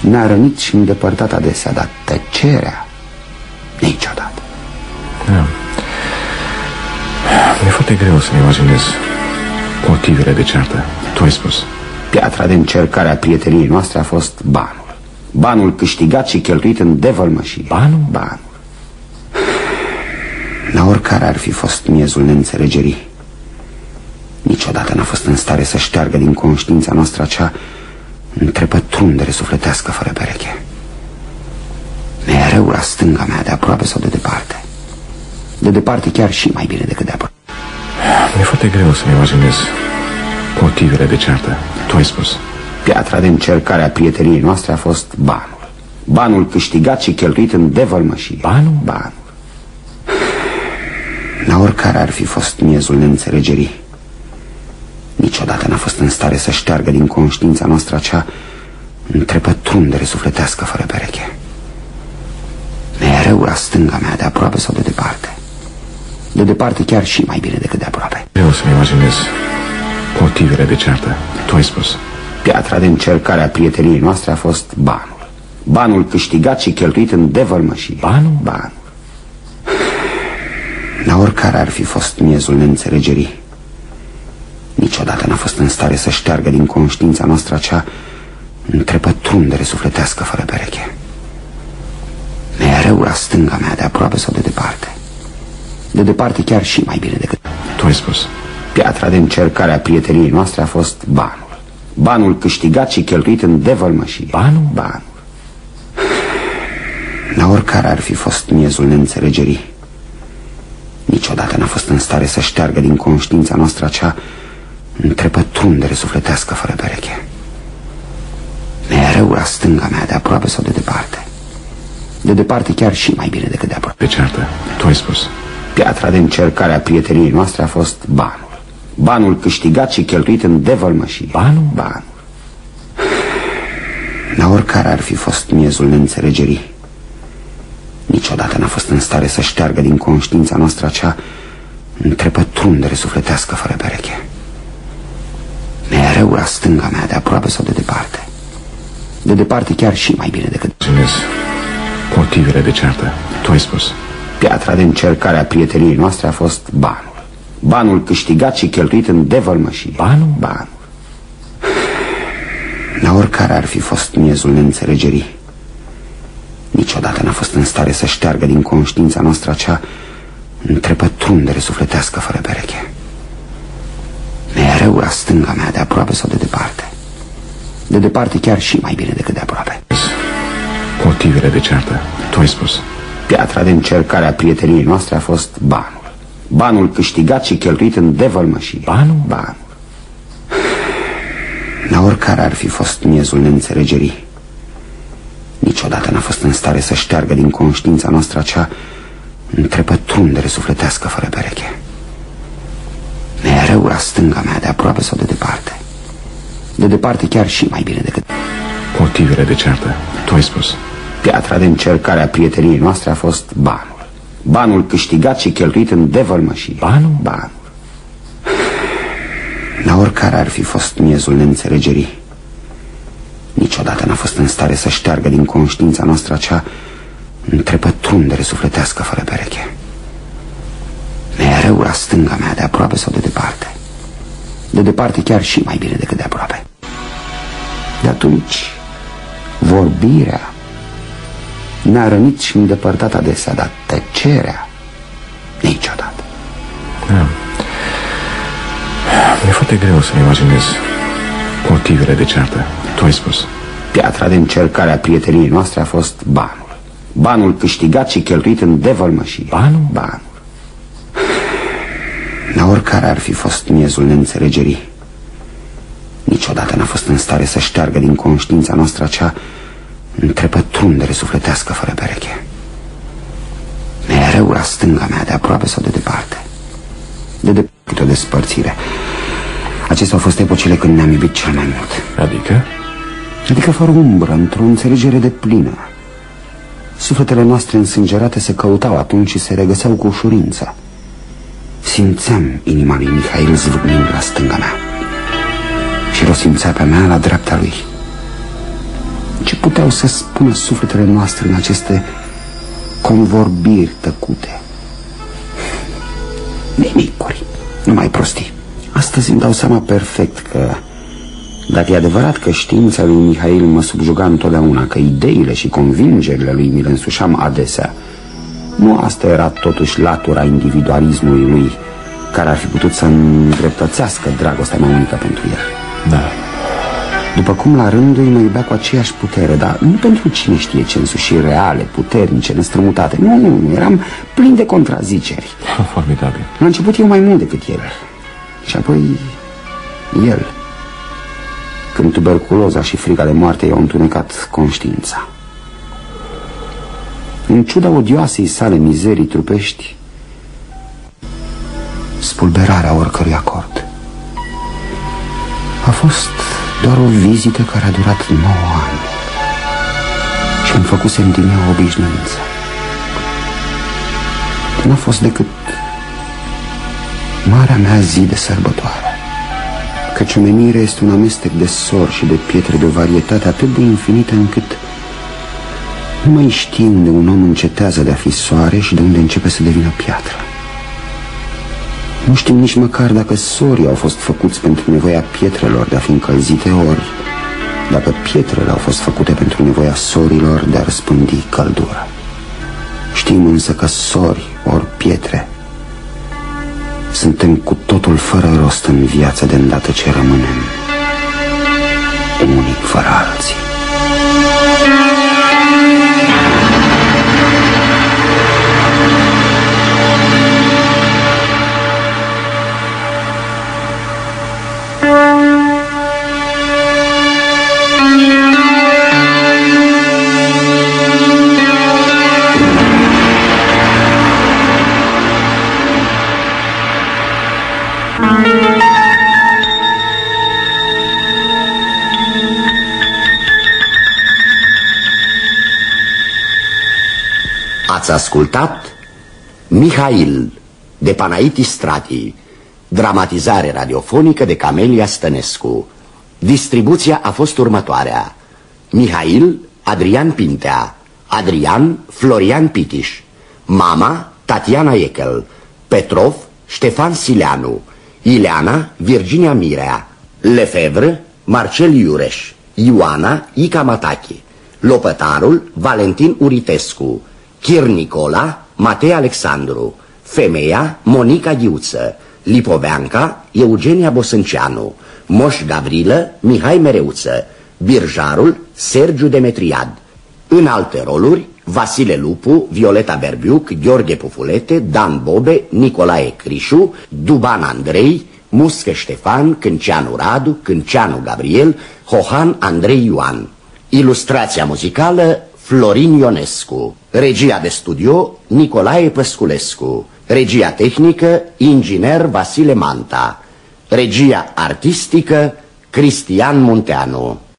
S2: ne-a rănit și îndepărtat adesea, dar tăcerea niciodată.
S3: Da. E foarte greu să-mi imaginez motivele de ceartă. Tu ai spus.
S2: Piatra de încercare a prieteniei noastre a fost banul. Banul câștigat și cheltuit în devălmășie.
S3: Banul?
S2: Banul. La oricare ar fi fost miezul neînțelegerii, niciodată n-a fost în stare să șteargă din conștiința noastră acea întrepătrundere sufletească fără pereche. Mereu la stânga mea, de aproape sau de departe. De departe chiar și mai bine decât de aproape.
S3: Mi-e foarte greu să-mi imaginez motivele de ceartă. Tu ai spus.
S2: Piatra de încercare a prieteniei noastre a fost banul. Banul câștigat și cheltuit în devălmășie.
S3: Banul?
S2: Banul. La oricare ar fi fost miezul neînțelegerii, niciodată n-a fost în stare să șteargă din conștiința noastră acea întrepătrundere sufletească fără pereche. Mereu la stânga mea, de aproape sau de departe. De departe chiar și mai bine decât de aproape.
S3: Greu să-mi imaginez motivele de ceartă. Tu ai spus.
S2: Piatra de încercare a prieteniei noastre a fost banul. Banul câștigat și cheltuit în devălmășie.
S3: Banul?
S2: Banul. La oricare ar fi fost miezul neînțelegerii, niciodată n-a fost în stare să șteargă din conștiința noastră acea întrepătrundere sufletească fără pereche. Mereu la stânga mea, de aproape sau de departe. De departe chiar și mai bine decât...
S3: Tu ai spus.
S2: Piatra de încercare a prieteniei noastre a fost banul. Banul câștigat și cheltuit în devălmășie.
S3: Banul?
S2: Banul. La oricare ar fi fost miezul neînțelegerii, niciodată n-a fost în stare să șteargă din conștiința noastră acea întrepătrundere sufletească fără pereche. Mereu la stânga mea, de aproape sau de departe. De departe chiar și mai bine decât de aproape.
S3: De ceartă. Tu ai spus.
S2: Piatra de încercare a prieteniei noastre a fost banul. Banul câștigat și cheltuit în devălmășie.
S3: Banul?
S2: Banul. La oricare ar fi fost miezul neînțelegerii, niciodată n-a fost în stare să șteargă din conștiința noastră acea întrepătrundere sufletească fără pereche. Mereu la stânga mea, de aproape sau de departe. De departe chiar și mai bine decât...
S3: Imaginez motivele de ceartă. Tu ai spus.
S2: Piatra de încercare a prieteniei noastre a fost banul. Banul câștigat și cheltuit în devălmășie.
S3: Banul?
S2: Banul. La oricare ar fi fost miezul neînțelegerii, niciodată n-a fost în stare să șteargă din conștiința noastră acea întrepătrundere sufletească fără pereche. Mereu la stânga mea, de aproape sau de departe. De departe chiar și mai bine decât de aproape.
S3: Motivele de ceartă. Tu ai spus.
S2: Piatra de încercare a prieteniei noastre a fost banul. Banul câștigat și cheltuit în devălmășie.
S3: Banul?
S2: Banul. La oricare ar fi fost miezul neînțelegerii, niciodată n-a fost în stare să șteargă din conștiința noastră acea întrepătrundere sufletească fără pereche. Mereu la stânga mea, de aproape sau de departe. De departe chiar și mai bine decât...
S3: Motivele de ceartă. Tu ai spus.
S2: Piatra de încercare a prieteniei noastre a fost banul. Banul câștigat și cheltuit în devălmășie.
S3: Banul?
S2: Banul. La oricare ar fi fost miezul neînțelegerii, niciodată n-a fost în stare să șteargă din conștiința noastră acea întrepătrundere sufletească fără pereche. Mereu la stânga mea, de aproape sau de departe. De departe chiar și mai bine decât de aproape. De atunci, vorbirea ne-a rănit și îndepărtat adesea, dar tăcerea niciodată.
S3: Da. Mi-e foarte greu să-mi imaginez motivele de ceartă. Tu ai spus.
S2: Piatra de încercare a prieteniei noastre a fost banul. Banul câștigat și cheltuit în devălmășie.
S3: Banul?
S2: Banul. La oricare ar fi fost miezul neînțelegerii, niciodată n-a fost în stare să șteargă din conștiința noastră acea întrepătrundere sufletească fără pereche. Mereu la stânga mea, de aproape sau de departe. De departe o despărțire. Acestea au fost epocile când ne-am iubit cel mai mult.
S3: Adică?
S2: Adică fără umbră, într-o înțelegere de plină. Sufletele noastre însângerate se căutau atunci și se regăseau cu ușurință. Simțeam inima lui Mihail zvârnind la stânga mea și o simțea pe mea la dreapta lui. Ce puteau să spună sufletele noastre în aceste convorbiri tăcute? Nimicuri, numai prostii. Astăzi îmi dau seama perfect că dacă e adevărat că știința lui Mihail mă subjuga întotdeauna, că ideile și convingerile lui mi le însușam adesea, nu asta era totuși latura individualismului lui care ar fi putut să îndreptățească dragostea mea unică pentru el.
S3: Da.
S2: După cum la rândul mă iubea cu aceeași putere Dar nu pentru cine știe ce însușiri reale, puternice, nestrămutate Nu, nu, nu, eram plin de contraziceri.
S3: Formidabil.
S2: La început eu mai mult decât el. Și apoi el. Când tuberculoza și frica de moarte i-au întunecat conștiința. În ciuda odioasei sale mizerii trupești Spulberarea oricărui acord A fost doar o vizită care a durat 9 ani. Și îmi făcusem din ea o obișnuință. N-a fost decât marea mea zi de sărbătoare. Căci omenirea este un amestec de sor și de pietre de o varietate atât de infinită încât nu mai știi unde un om încetează de a fi soare și de unde începe să devină piatră. Nu știm nici măcar dacă sorii au fost făcuți pentru nevoia pietrelor de a fi încălzite, ori dacă pietrele au fost făcute pentru nevoia sorilor de a răspândi căldură. Știm însă că sori ori pietre suntem cu totul fără rost în viața de îndată ce rămânem unii fără alții.
S1: Ați ascultat Mihail de Panaitis Strati Dramatizare radiofonică de Camelia Stănescu. Distribuția a fost următoarea. Mihail Adrian Pintea. Adrian Florian Pitiș. Mama Tatiana Echel Petrov Ștefan Sileanu. Ileana Virginia Mirea. Lefevre Marcel Iureș. Ioana Ica Matache Lopătarul Valentin Uritescu Chir Nicola, Matei Alexandru, femeia Monica Ghiuță, Lipoveanca, Eugenia Bosânceanu, Moș Gavrilă, Mihai Mereuță, Birjarul, Sergiu Demetriad. În alte roluri, Vasile Lupu, Violeta Berbiuc, Gheorghe Pufulete, Dan Bobe, Nicolae Crișu, Duban Andrei, Muscă Ștefan, Cânceanu Radu, Cânceanu Gabriel, Hohan Andrei Ioan. Ilustrația muzicală Florin Ionescu. Regia de studio Nicolae Păsculescu. Regia tehnică Inginer Vasile Manta. Regia artistică Cristian Munteanu